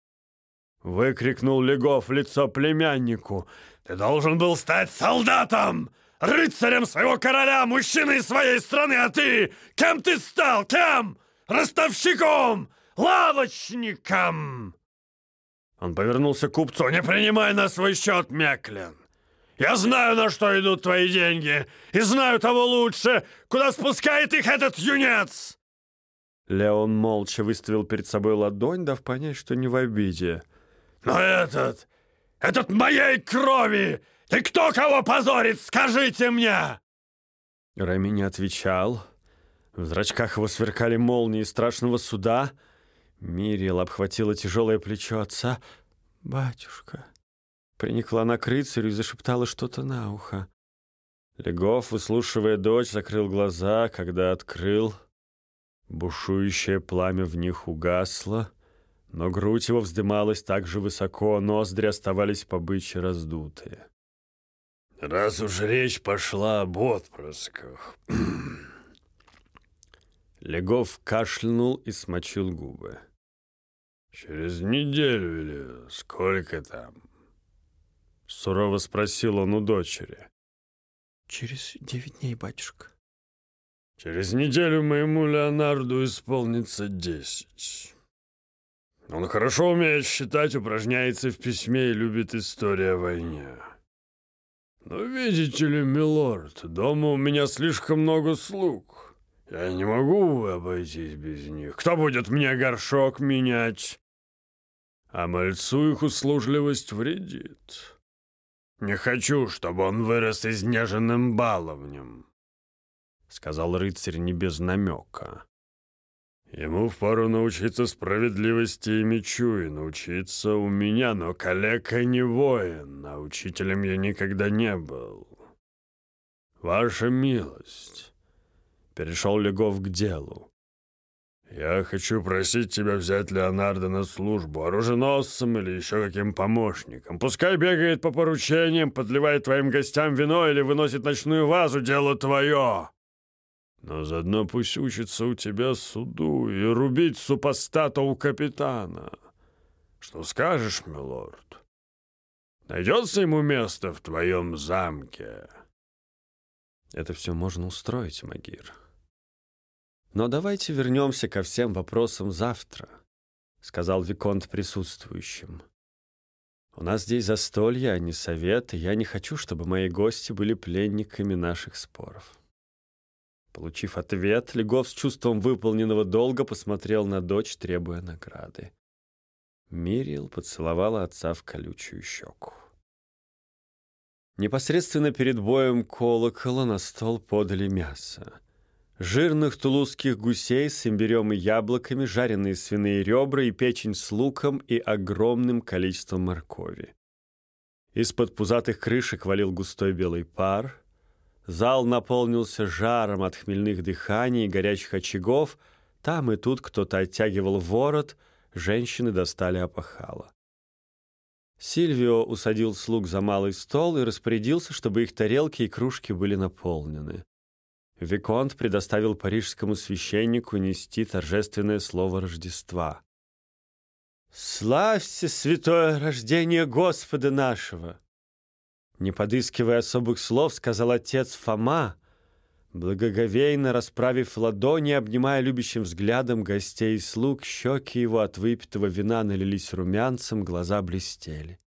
Выкрикнул Легов в лицо племяннику. «Ты должен был стать солдатом, рыцарем своего короля, мужчиной своей страны, а ты... Кем ты стал? Кем? Ростовщиком? Лавочником!» Он повернулся к купцу. «Не принимай на свой счет, Меклин. Я знаю, на что идут твои деньги, и знаю того лучше, куда спускает их этот юнец!» Леон молча выставил перед собой ладонь, дав понять, что не в обиде. «Но этот... этот моей крови! И кто кого позорит, скажите мне!» Рами не отвечал. В зрачках его сверкали молнии страшного суда. Мириел обхватила тяжелое плечо отца. «Батюшка!» Приникла она к рыцарю и зашептала что-то на ухо. Легов, выслушивая дочь, закрыл глаза, когда открыл. Бушующее пламя в них угасло, но грудь его вздымалась так же высоко, ноздри оставались побычьи раздутые. «Раз уж речь пошла об отпрысках...» Легов кашлянул и смочил губы. «Через неделю или сколько там?» Сурово спросил он у дочери. «Через девять дней, батюшка». «Через неделю моему Леонарду исполнится десять. Он хорошо умеет считать, упражняется в письме и любит историю о войне. Но видите ли, милорд, дома у меня слишком много слуг. Я не могу обойтись без них. Кто будет мне горшок менять? А мальцу их услужливость вредит». «Не хочу, чтобы он вырос изнеженным баловнем», — сказал рыцарь не без намека. «Ему впору научиться справедливости и мечу, и научиться у меня, но калека не воин, а учителем я никогда не был. Ваша милость!» Перешел Легов к делу. «Я хочу просить тебя взять Леонардо на службу, оруженосцем или еще каким помощником. Пускай бегает по поручениям, подливает твоим гостям вино или выносит ночную вазу, дело твое. Но заодно пусть учится у тебя суду и рубить супостата у капитана. Что скажешь, милорд? Найдется ему место в твоем замке?» «Это все можно устроить, Магир», «Но давайте вернемся ко всем вопросам завтра», — сказал Виконт присутствующим. «У нас здесь застолье, а не совет, и я не хочу, чтобы мои гости были пленниками наших споров». Получив ответ, Легов с чувством выполненного долга посмотрел на дочь, требуя награды. Мирил поцеловала отца в колючую щеку. Непосредственно перед боем колокола на стол подали мясо жирных тулузских гусей с имбирем и яблоками, жареные свиные ребра и печень с луком и огромным количеством моркови. Из-под пузатых крышек валил густой белый пар. Зал наполнился жаром от хмельных дыханий и горячих очагов. Там и тут кто-то оттягивал ворот, женщины достали опахало. Сильвио усадил слуг за малый стол и распорядился, чтобы их тарелки и кружки были наполнены. Виконт предоставил парижскому священнику нести торжественное слово Рождества. «Славься, святое рождение Господа нашего!» Не подыскивая особых слов, сказал отец Фома, благоговейно расправив ладони, обнимая любящим взглядом гостей и слуг, щеки его от выпитого вина налились румянцем, глаза блестели.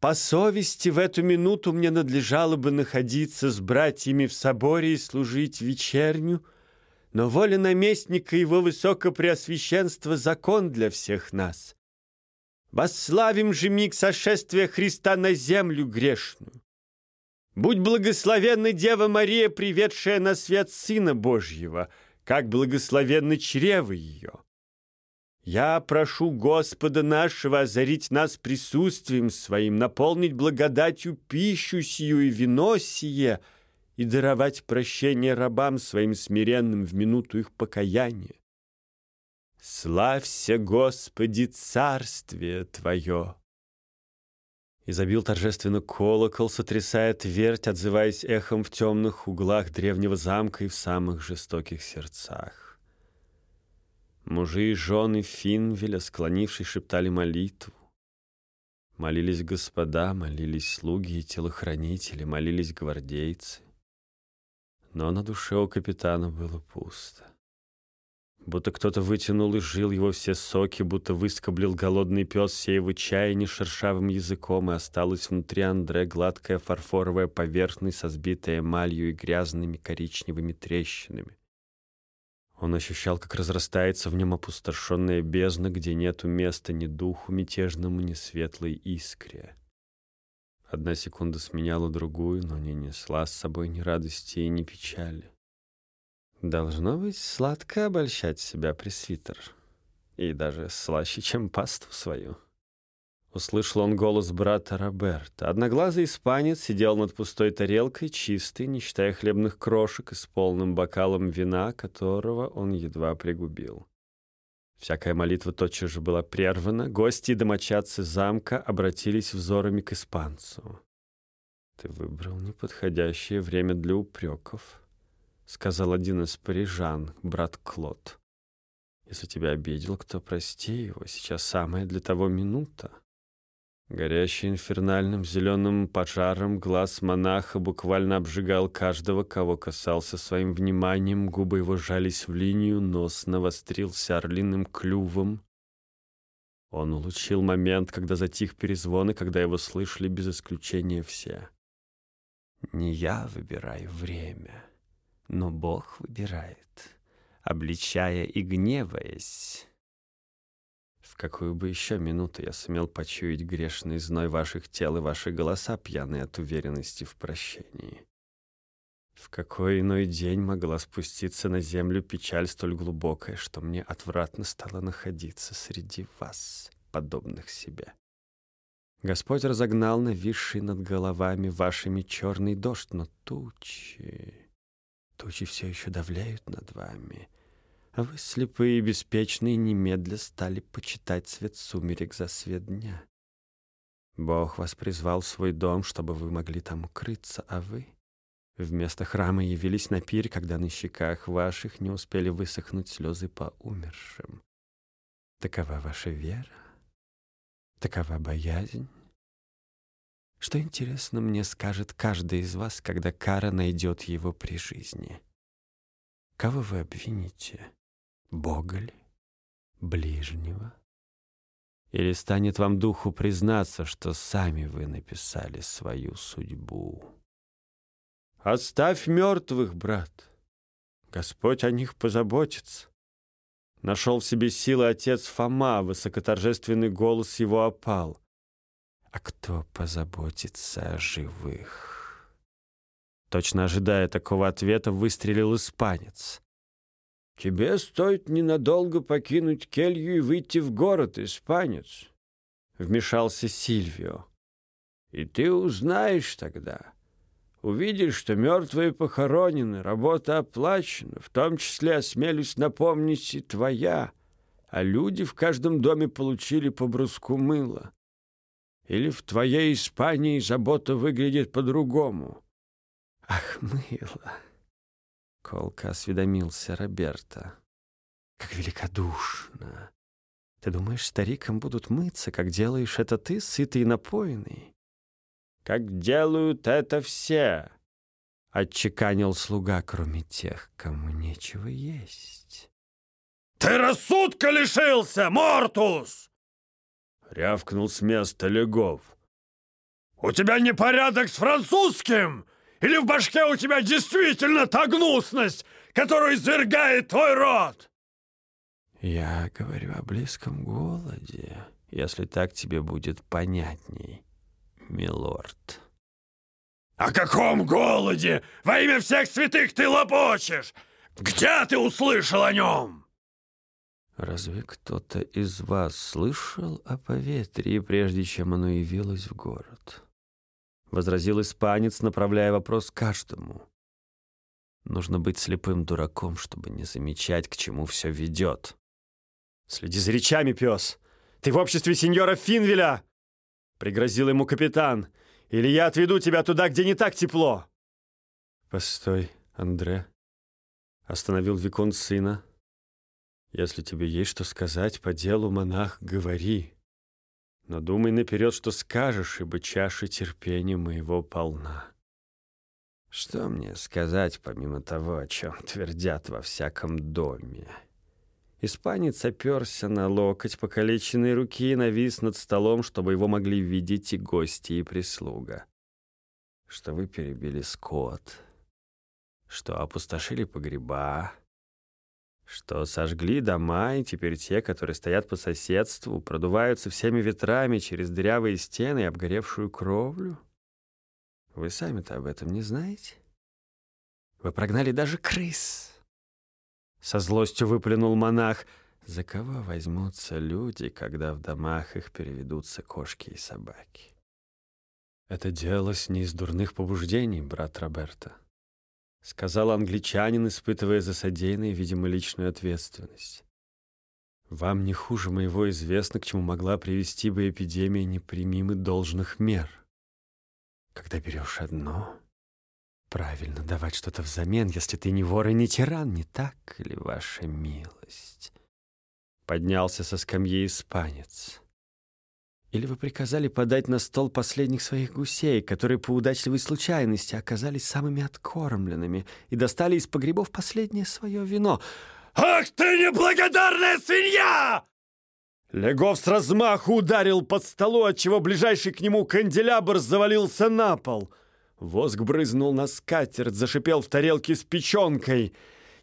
По совести в эту минуту мне надлежало бы находиться с братьями в соборе и служить вечерню, но воля наместника и его высокопреосвященства — закон для всех нас. Восславим же миг сошествия Христа на землю грешную. Будь благословенна Дева Мария, приведшая на свет Сына Божьего, как благословенны чревы ее. Я прошу Господа нашего озарить нас присутствием своим, наполнить благодатью пищу сию и вино сие и даровать прощение рабам своим смиренным в минуту их покаяния. Славься, Господи, царствие Твое! И забил торжественно колокол, сотрясая твердь, отзываясь эхом в темных углах древнего замка и в самых жестоких сердцах. Мужи и жены Финвеля, склонившись, шептали молитву. Молились господа, молились слуги и телохранители, молились гвардейцы. Но на душе у капитана было пусто. Будто кто-то вытянул и жил его все соки, будто выскоблил голодный пес все его чаяния шершавым языком, и осталась внутри Андре гладкая фарфоровая поверхность со сбитой эмалью и грязными коричневыми трещинами. Он ощущал, как разрастается в нем опустошенная бездна, где нету места ни духу мятежному, ни светлой искре. Одна секунда сменяла другую, но не несла с собой ни радости и ни печали. Должно быть сладко обольщать себя, пресвитер, и даже слаще, чем пасту свою. Услышал он голос брата Роберта. Одноглазый испанец сидел над пустой тарелкой, чистый, не считая хлебных крошек, и с полным бокалом вина, которого он едва пригубил. Всякая молитва тотчас же была прервана. Гости и домочадцы замка обратились взорами к испанцу. «Ты выбрал неподходящее время для упреков», — сказал один из парижан, брат Клод. «Если тебя обидел кто, прости его. Сейчас самая для того минута». Горящий инфернальным зеленым пожаром глаз монаха буквально обжигал каждого, кого касался своим вниманием, губы его жались в линию, нос навострился орлиным клювом. Он улучил момент, когда затих перезвон, и когда его слышали без исключения все. «Не я выбираю время, но Бог выбирает, обличая и гневаясь». В какую бы еще минуту я сумел почуять грешный зной ваших тел и ваши голоса, пьяные от уверенности в прощении? В какой иной день могла спуститься на землю печаль столь глубокая, что мне отвратно стало находиться среди вас, подобных себе? Господь разогнал нависший над головами вашими черный дождь, но тучи... Тучи все еще давляют над вами — а вы, слепые и беспечные, немедля стали почитать свет сумерек за свет дня. Бог вас призвал в свой дом, чтобы вы могли там укрыться, а вы вместо храма явились на пир, когда на щеках ваших не успели высохнуть слезы по умершим. Такова ваша вера, такова боязнь. Что интересно мне скажет каждый из вас, когда кара найдет его при жизни? Кого вы обвините? Бога ли? Ближнего? Или станет вам духу признаться, что сами вы написали свою судьбу? Оставь мертвых, брат. Господь о них позаботится. Нашел в себе силы отец Фома, высокоторжественный голос его опал. А кто позаботится о живых? Точно ожидая такого ответа, выстрелил испанец. Тебе стоит ненадолго покинуть келью и выйти в город, испанец, — вмешался Сильвио. И ты узнаешь тогда, увидишь, что мертвые похоронены, работа оплачена, в том числе, осмелюсь напомнить, и твоя, а люди в каждом доме получили по бруску мыла. Или в твоей Испании забота выглядит по-другому? Ах, мыло! Колко осведомился Роберта. «Как великодушно! Ты думаешь, старикам будут мыться, как делаешь это ты, сытый и напоенный?» «Как делают это все!» — отчеканил слуга, кроме тех, кому нечего есть. «Ты рассудка лишился, Мортус!» — рявкнул с места Легов. «У тебя непорядок с французским!» Или в башке у тебя действительно та гнусность, которую извергает твой род?» «Я говорю о близком голоде если так тебе будет понятней, милорд». «О каком голоде во имя всех святых ты лопочешь? Где ты услышал о нем?» «Разве кто-то из вас слышал о поветрии, прежде чем оно явилось в город?» Возразил испанец, направляя вопрос каждому. Нужно быть слепым дураком, чтобы не замечать, к чему все ведет. «Следи за речами, пес! Ты в обществе сеньора Финвеля!» Пригрозил ему капитан. «Или я отведу тебя туда, где не так тепло!» «Постой, Андре!» Остановил Викон сына. «Если тебе есть что сказать по делу, монах, говори. Но думай наперед, что скажешь, ибо чаша терпения моего полна». Что мне сказать, помимо того, о чем твердят во всяком доме? Испанец оперся на локоть покалеченной руки и навис над столом, чтобы его могли видеть и гости, и прислуга. Что вы перебили скот, что опустошили погреба, что сожгли дома, и теперь те, которые стоят по соседству, продуваются всеми ветрами через дырявые стены и обгоревшую кровлю. Вы сами-то об этом не знаете? Вы прогнали даже крыс. Со злостью выплюнул монах. За кого возьмутся люди, когда в домах их переведутся кошки и собаки? Это делалось не из дурных побуждений, брат Роберто. Сказал англичанин, испытывая за содеянное, видимо, личную ответственность. Вам не хуже моего известно, к чему могла привести бы эпидемия непримимы должных мер. Когда берешь одно, правильно давать что-то взамен, если ты не вор и не тиран, не так ли, ваша милость? Поднялся со скамьи испанец. Или вы приказали подать на стол последних своих гусей, которые по удачливой случайности оказались самыми откормленными и достали из погребов последнее свое вино? «Ах ты неблагодарная свинья!» Легов с размаху ударил под столу, отчего ближайший к нему канделябр завалился на пол. Воск брызнул на скатерть, зашипел в тарелке с печенкой.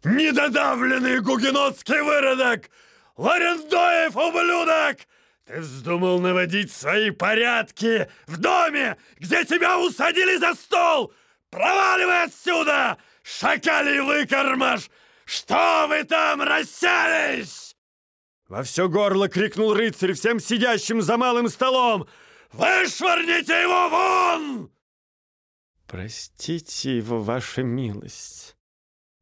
«Недодавленный гугенотский выродок! Ларендоев, ублюдок! Ты вздумал наводить свои порядки в доме, где тебя усадили за стол! Проваливай отсюда, шакалий выкормаш! Что вы там расселись?» Во все горло крикнул рыцарь всем сидящим за малым столом. «Вышвырните его вон!» «Простите его, ваша милость!»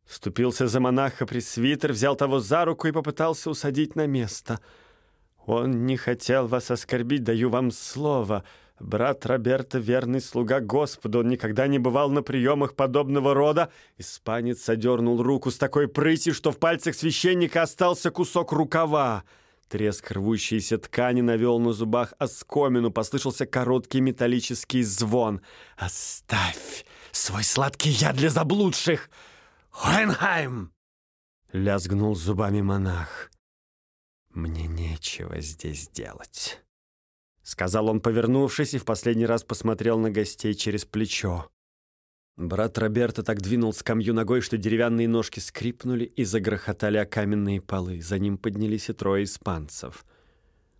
Вступился за монаха пресвитер, взял того за руку и попытался усадить на место. «Он не хотел вас оскорбить, даю вам слово. Брат Роберто — верный слуга Господу, он никогда не бывал на приемах подобного рода. Испанец одернул руку с такой прытью, что в пальцах священника остался кусок рукава. Треск рвущейся ткани навел на зубах оскомину, послышался короткий металлический звон. «Оставь свой сладкий яд для заблудших! Хоенхайм!» Лязгнул зубами монах. «Мне нечего здесь делать». — сказал он, повернувшись, и в последний раз посмотрел на гостей через плечо. Брат Роберто так двинул скамью ногой, что деревянные ножки скрипнули и загрохотали о каменные полы. За ним поднялись и трое испанцев.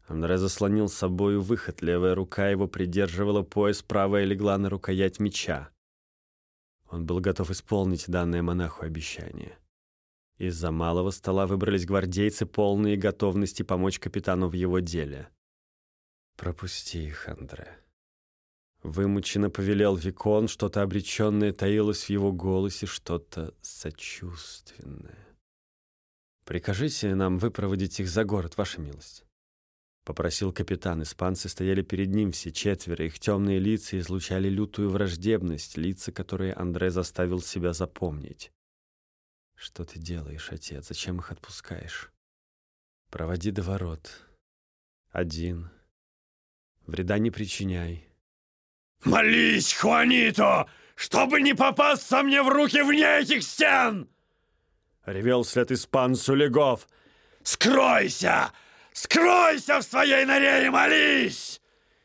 Андре заслонил с собою выход, левая рука его придерживала пояс, правая легла на рукоять меча. Он был готов исполнить данное монаху обещание. Из-за малого стола выбрались гвардейцы, полные готовности помочь капитану в его деле. «Пропусти их, Андре». Вымученно повелел Викон, что-то обреченное таилось в его голосе, что-то сочувственное. «Прикажите нам выпроводить их за город, ваша милость». Попросил капитан. Испанцы стояли перед ним все четверо. Их темные лица излучали лютую враждебность, лица, которые Андре заставил себя запомнить. «Что ты делаешь, отец? Зачем их отпускаешь? Проводи до ворот. Один, Вреда не причиняй. «Молись, Хуанито, чтобы не попасться мне в руки вне этих стен!» Ревел вслед испанцу Легов. «Скройся! Скройся в своей норе и молись!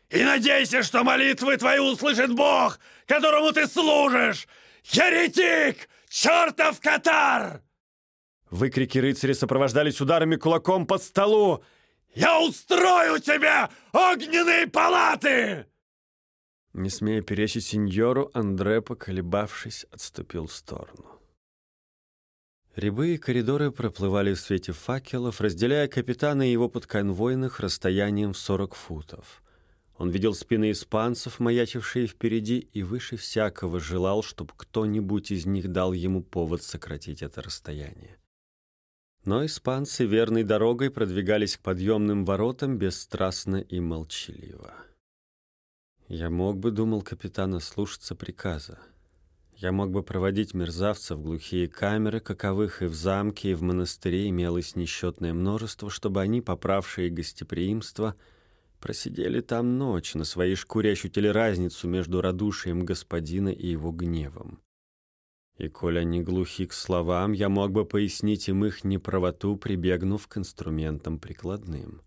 И надейся, что молитвы твои услышит Бог, которому ты служишь! Еретик! Чертов катар!» Выкрики рыцаря сопровождались ударами кулаком по столу. Я устрою тебе огненные палаты!» Не смея перечить сеньору, Андре, поколебавшись, отступил в сторону. Рябы и коридоры проплывали в свете факелов, разделяя капитана и его подконвойных расстоянием в сорок футов. Он видел спины испанцев, маячившие впереди, и выше всякого желал, чтобы кто-нибудь из них дал ему повод сократить это расстояние. Но испанцы верной дорогой продвигались к подъемным воротам бесстрастно и молчаливо. Я мог бы, думал капитан, слушаться приказа. Я мог бы проводить мерзавцев в глухие камеры, каковых и в замке, и в монастыре имелось несчетное множество, чтобы они, поправшие гостеприимство, просидели там ночь, на своей шкуре ощутили разницу между радушием господина и его гневом. И коль они глухи к словам, я мог бы пояснить им их неправоту, прибегнув к инструментам прикладным.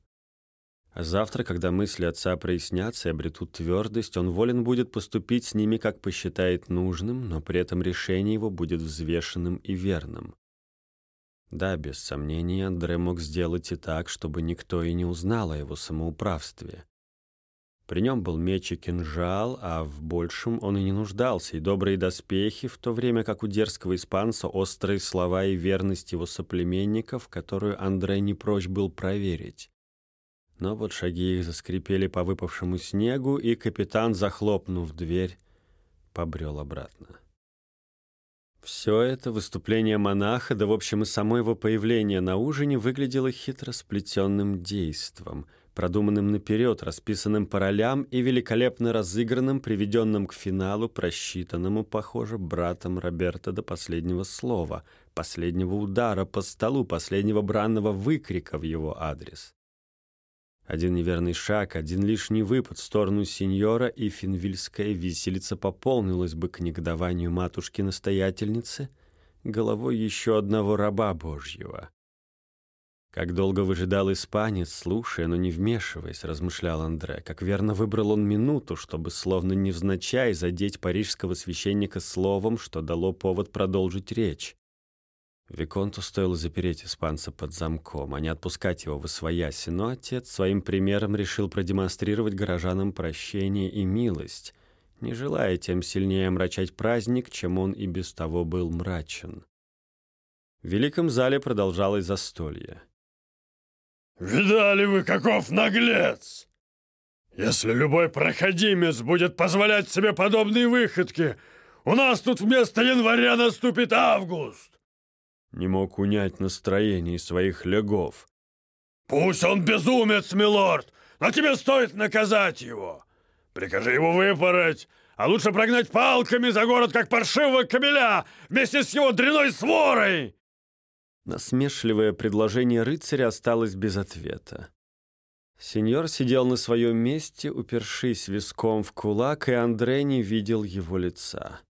А завтра, когда мысли отца прояснятся и обретут твердость, он волен будет поступить с ними, как посчитает нужным, но при этом решение его будет взвешенным и верным. Да, без сомнения, Андре мог сделать и так, чтобы никто и не узнал о его самоуправстве. При нем был меч и кинжал, а в большем он и не нуждался, и добрые доспехи, в то время как у дерзкого испанца острые слова и верность его соплеменников, которую Андре не прочь был проверить. Но вот шаги их заскрипели по выпавшему снегу, и капитан, захлопнув дверь, побрел обратно. Все это выступление монаха, да в общем и само его появление на ужине выглядело хитро сплетенным действом, продуманным наперед, расписанным по ролям и великолепно разыгранным, приведенным к финалу, просчитанному, похоже, братом Роберта до последнего слова, последнего удара по столу, последнего бранного выкрика в его адрес. Один неверный шаг, один лишний выпад в сторону сеньора, и финвильская виселица пополнилась бы к негодованию матушки-настоятельницы головой еще одного раба Божьего. Как долго выжидал испанец, слушая, но не вмешиваясь, размышлял Андре, как верно выбрал он минуту, чтобы словно невзначай задеть парижского священника словом, что дало повод продолжить речь. Виконту стоило запереть испанца под замком, а не отпускать его в освояси, но отец своим примером решил продемонстрировать горожанам прощение и милость, не желая тем сильнее омрачать праздник, чем он и без того был мрачен. В великом зале продолжалось застолье. «Видали вы, каков наглец! Если любой проходимец будет позволять себе подобные выходки, у нас тут вместо января наступит август!» Не мог унять настроение своих легов. «Пусть он безумец, милорд, но тебе стоит наказать его. Прикажи его выпороть, а лучше прогнать палками за город, как паршивого кобеля, вместе с его дряной сворой!» Насмешливое предложение рыцаря осталось без ответа. Сеньор сидел на своем месте, упершись виском в кулак, и Андре не видел его лица.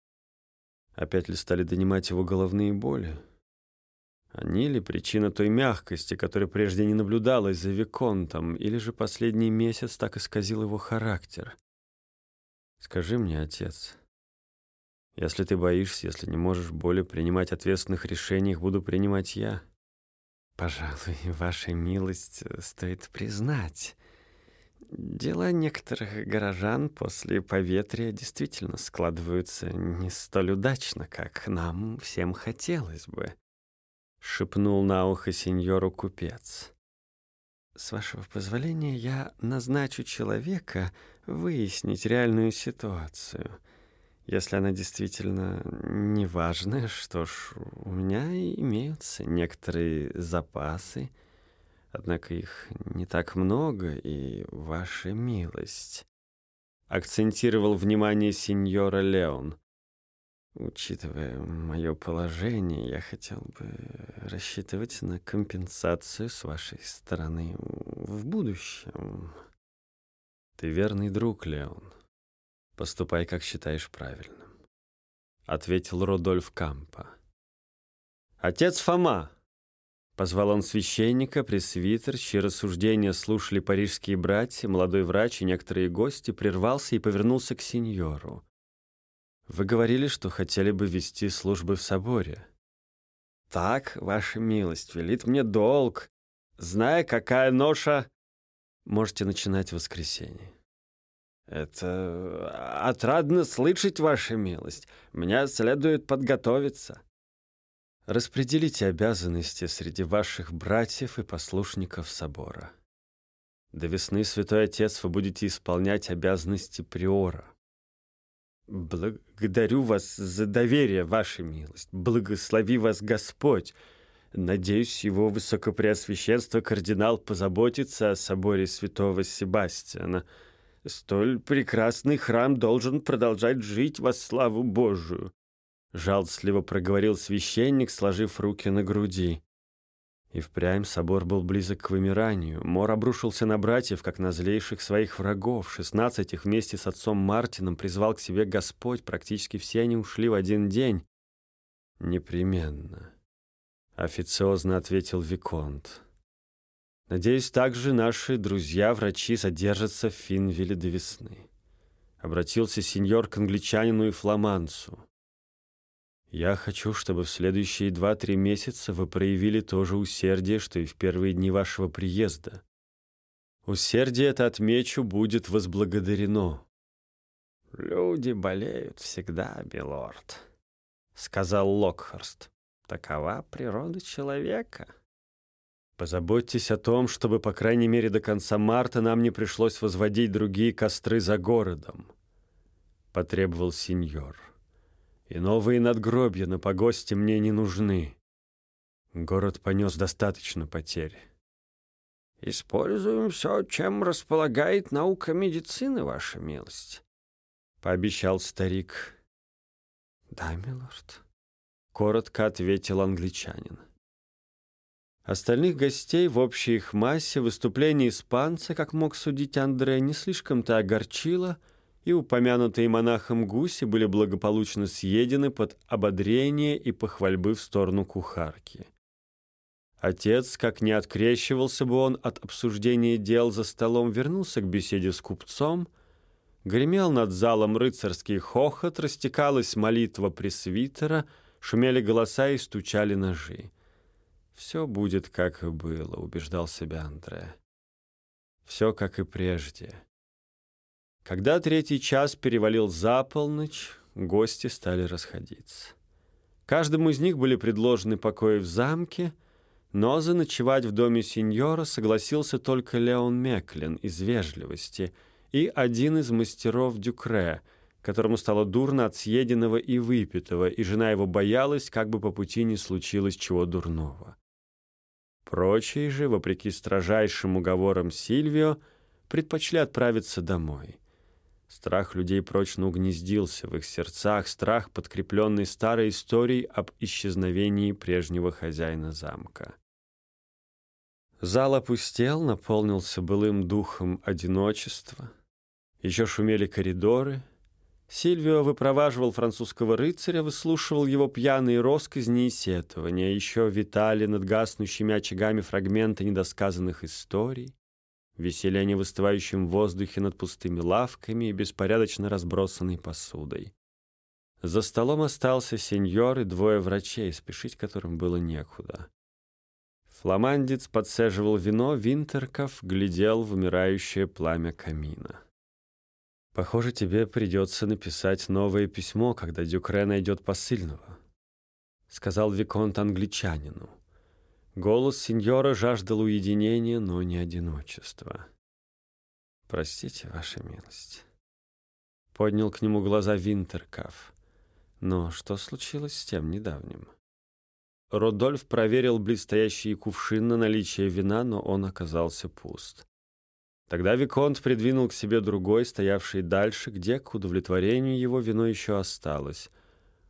Опять ли стали донимать его головные боли? Они ли причина той мягкости, которая прежде не наблюдалась за Виконтом, или же последний месяц так исказил его характер? Скажи мне, отец, если ты боишься, если не можешь более принимать ответственных решений, их буду принимать я. Пожалуй, ваша милость э, стоит признать. Дела некоторых горожан после поветрия действительно складываются не столь удачно, как нам всем хотелось бы. — шепнул на ухо сеньору купец. «С вашего позволения я назначу человека выяснить реальную ситуацию. Если она действительно неважная, что ж, у меня имеются некоторые запасы, однако их не так много, и ваша милость». Акцентировал внимание сеньора Леон. Учитывая мое положение, я хотел бы рассчитывать на компенсацию с вашей стороны в будущем. Ты верный друг, Леон. Поступай, как считаешь правильным. Ответил Рудольф Кампа. Отец Фома! Позвал он священника, пресвитер, чьи рассуждения слушали парижские братья, молодой врач и некоторые гости, прервался и повернулся к сеньору. Вы говорили, что хотели бы вести службы в соборе. Так, ваша милость, велит мне долг, зная, какая ноша Можете начинать в воскресенье. Это отрадно слышать, ваша милость. Мне следует подготовиться. Распределите обязанности среди ваших братьев и послушников собора. До весны, святой отец, вы будете исполнять обязанности приора. Благодарю вас за доверие, ваша милость. Благослови вас Господь. Надеюсь, его высокопреосвященство кардинал позаботится о соборе святого Себастьяна. Столь прекрасный храм должен продолжать жить во славу Божию. Жалостливо проговорил священник, сложив руки на груди. И впрямь собор был близок к вымиранию. Мор обрушился на братьев, как на злейших своих врагов. Шестнадцать их вместе с отцом Мартином призвал к себе Господь. Практически все они ушли в один день. «Непременно», — официозно ответил Виконт. «Надеюсь, также наши друзья-врачи задержатся в Финвилле до весны». Обратился сеньор к англичанину и фламанцу. Я хочу, чтобы в следующие два-три месяца вы проявили то же усердие, что и в первые дни вашего приезда. Усердие это, отмечу, будет возблагодарено. «Люди болеют всегда, Белорд», — сказал Локхарст. «Такова природа человека». Позаботьтесь о том, чтобы, по крайней мере, до конца марта нам не пришлось возводить другие костры за городом», — потребовал сеньор и новые надгробья на погосте мне не нужны. Город понес достаточно потерь. «Используем все, чем располагает наука медицины, ваша милость», — пообещал старик. «Да, милорд», — коротко ответил англичанин. Остальных гостей в общей их массе выступление испанца, как мог судить Андре, не слишком-то огорчило — и упомянутые монахом гуси были благополучно съедены под ободрение и похвальбы в сторону кухарки. Отец, как не открещивался бы он от обсуждения дел за столом, вернулся к беседе с купцом, гремел над залом рыцарский хохот, растекалась молитва пресвитера, шумели голоса и стучали ножи. «Все будет, как и было», — убеждал себя Андре. «Все, как и прежде». Когда третий час перевалил за полночь, гости стали расходиться. Каждому из них были предложены покои в замке, но заночевать в доме сеньора согласился только Леон Меклин из вежливости и один из мастеров Дюкре, которому стало дурно от съеденного и выпитого, и жена его боялась, как бы по пути не случилось чего дурного. Прочие же, вопреки строжайшим уговорам Сильвио, предпочли отправиться домой — Страх людей прочно угнездился в их сердцах, страх, подкрепленный старой историей об исчезновении прежнего хозяина замка. Зал опустел, наполнился былым духом одиночества. Еще шумели коридоры. Сильвио выпроваживал французского рыцаря, выслушивал его пьяные росказни и сетования. Еще витали над гаснущими очагами фрагменты недосказанных историй веселье в выстывающем воздухе над пустыми лавками и беспорядочно разбросанной посудой. За столом остался сеньор и двое врачей, спешить которым было некуда. Фламандец подсаживал вино, Винтерков глядел в умирающее пламя камина. «Похоже, тебе придется написать новое письмо, когда Дюкре найдет посыльного», — сказал Виконт англичанину. Голос сеньора жаждал уединения, но не одиночества. «Простите, ваша милость». Поднял к нему глаза Винтеркаф. «Но что случилось с тем недавним?» Родольф проверил близстоящий кувшин на наличие вина, но он оказался пуст. Тогда Виконт придвинул к себе другой, стоявший дальше, где, к удовлетворению его, вино еще осталось.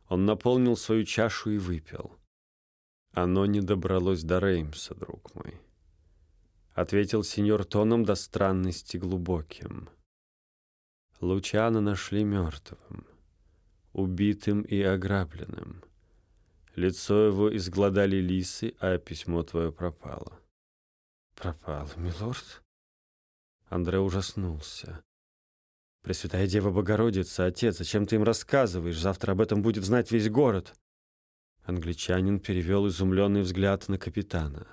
Он наполнил свою чашу и выпил. Оно не добралось до Реймса, друг мой. Ответил сеньор тоном до странности глубоким. Лучана нашли мертвым, убитым и ограбленным. Лицо его изгладали лисы, а письмо твое пропало. Пропало, милорд? Андре ужаснулся. Пресвятая Дева Богородица, отец, зачем ты им рассказываешь? Завтра об этом будет знать весь город. Англичанин перевел изумленный взгляд на капитана.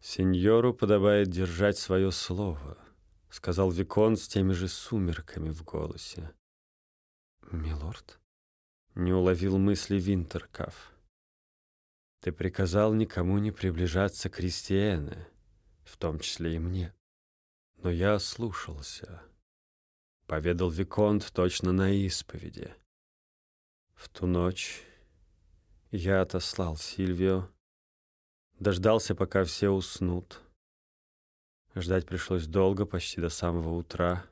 «Сеньору подобает держать свое слово», — сказал Викон с теми же сумерками в голосе. «Милорд?» — не уловил мысли Винтеркаф. «Ты приказал никому не приближаться к Кристиэне, в том числе и мне. Но я ослушался», — поведал Виконт точно на исповеди. В ту ночь я отослал Сильвио, дождался, пока все уснут. Ждать пришлось долго, почти до самого утра.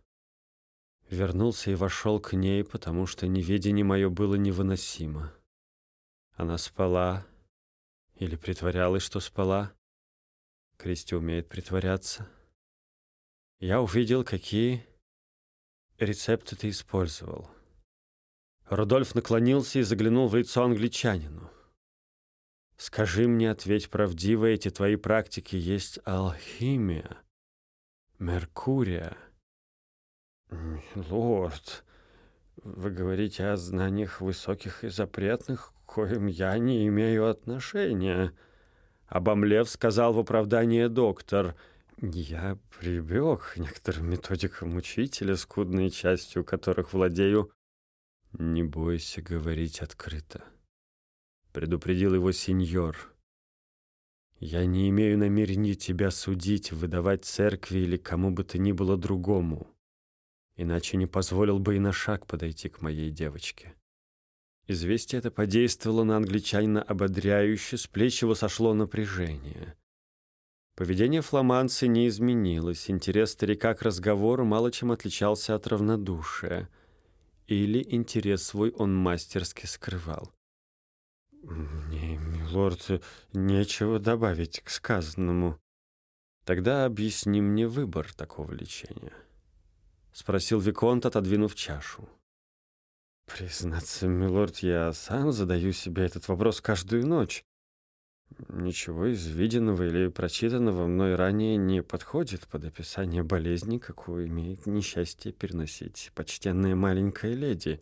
Вернулся и вошел к ней, потому что неведение мое было невыносимо. Она спала или притворялась, что спала. Кристи умеет притворяться. Я увидел, какие рецепты ты использовал. Рудольф наклонился и заглянул в лицо англичанину. «Скажи мне, ответь правдиво, эти твои практики есть алхимия, Меркурия?» «Лорд, вы говорите о знаниях высоких и запретных, к коим я не имею отношения», — обомлев, сказал в оправдание доктор. «Я прибег некоторым методикам учителя, скудной частью которых владею «Не бойся говорить открыто», — предупредил его сеньор. «Я не имею намерения тебя судить, выдавать церкви или кому бы то ни было другому, иначе не позволил бы и на шаг подойти к моей девочке». Известие это подействовало на англичанина ободряюще, с плеч его сошло напряжение. Поведение фламанца не изменилось, интерес старика к разговору мало чем отличался от равнодушия — или интерес свой он мастерски скрывал. «Мне, милорд, нечего добавить к сказанному». «Тогда объясни мне выбор такого лечения», — спросил Виконт, отодвинув чашу. «Признаться, милорд, я сам задаю себе этот вопрос каждую ночь. Ничего из виденного или прочитанного мной ранее не подходит под описание болезни, какую имеет несчастье переносить почтенная маленькая леди.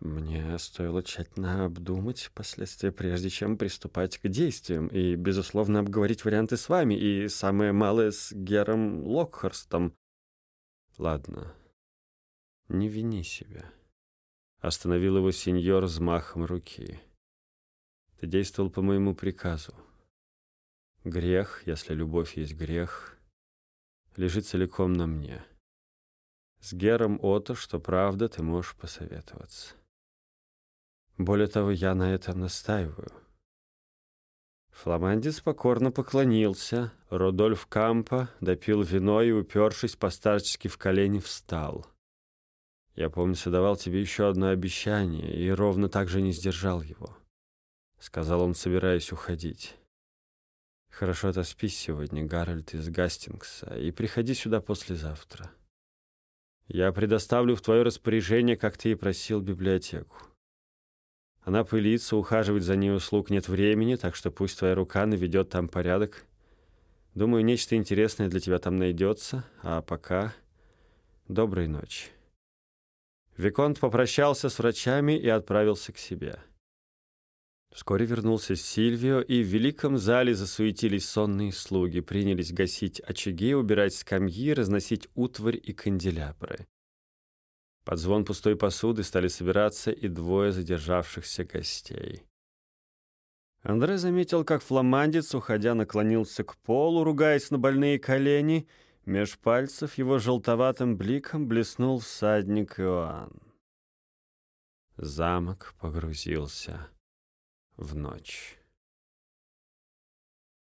Мне стоило тщательно обдумать последствия, прежде чем приступать к действиям, и, безусловно, обговорить варианты с вами, и самое малое с Гером Локхарстом. Ладно, не вини себя. Остановил его сеньор взмахом руки. Ты действовал по моему приказу. Грех, если любовь есть грех, лежит целиком на мне. С Гером Ото, что правда, ты можешь посоветоваться. Более того, я на этом настаиваю. Фламандец покорно поклонился. Родольф Кампа допил вино и, упершись постарчески в колени, встал. Я, помню, давал тебе еще одно обещание, и ровно так же не сдержал его. — сказал он, собираясь уходить. «Хорошо отоспись сегодня, Гарольд из Гастингса, и приходи сюда послезавтра. Я предоставлю в твое распоряжение, как ты и просил, библиотеку. Она пылится, ухаживать за ней услуг нет времени, так что пусть твоя рука наведет там порядок. Думаю, нечто интересное для тебя там найдется, а пока доброй ночи». Виконт попрощался с врачами и отправился к себе. Вскоре вернулся Сильвио, и в великом зале засуетились сонные слуги, принялись гасить очаги, убирать скамьи, разносить утварь и канделябры. Под звон пустой посуды стали собираться и двое задержавшихся гостей. Андре заметил, как фламандец, уходя, наклонился к полу, ругаясь на больные колени. Меж пальцев его желтоватым бликом блеснул всадник Иоанн. Замок погрузился в ночь.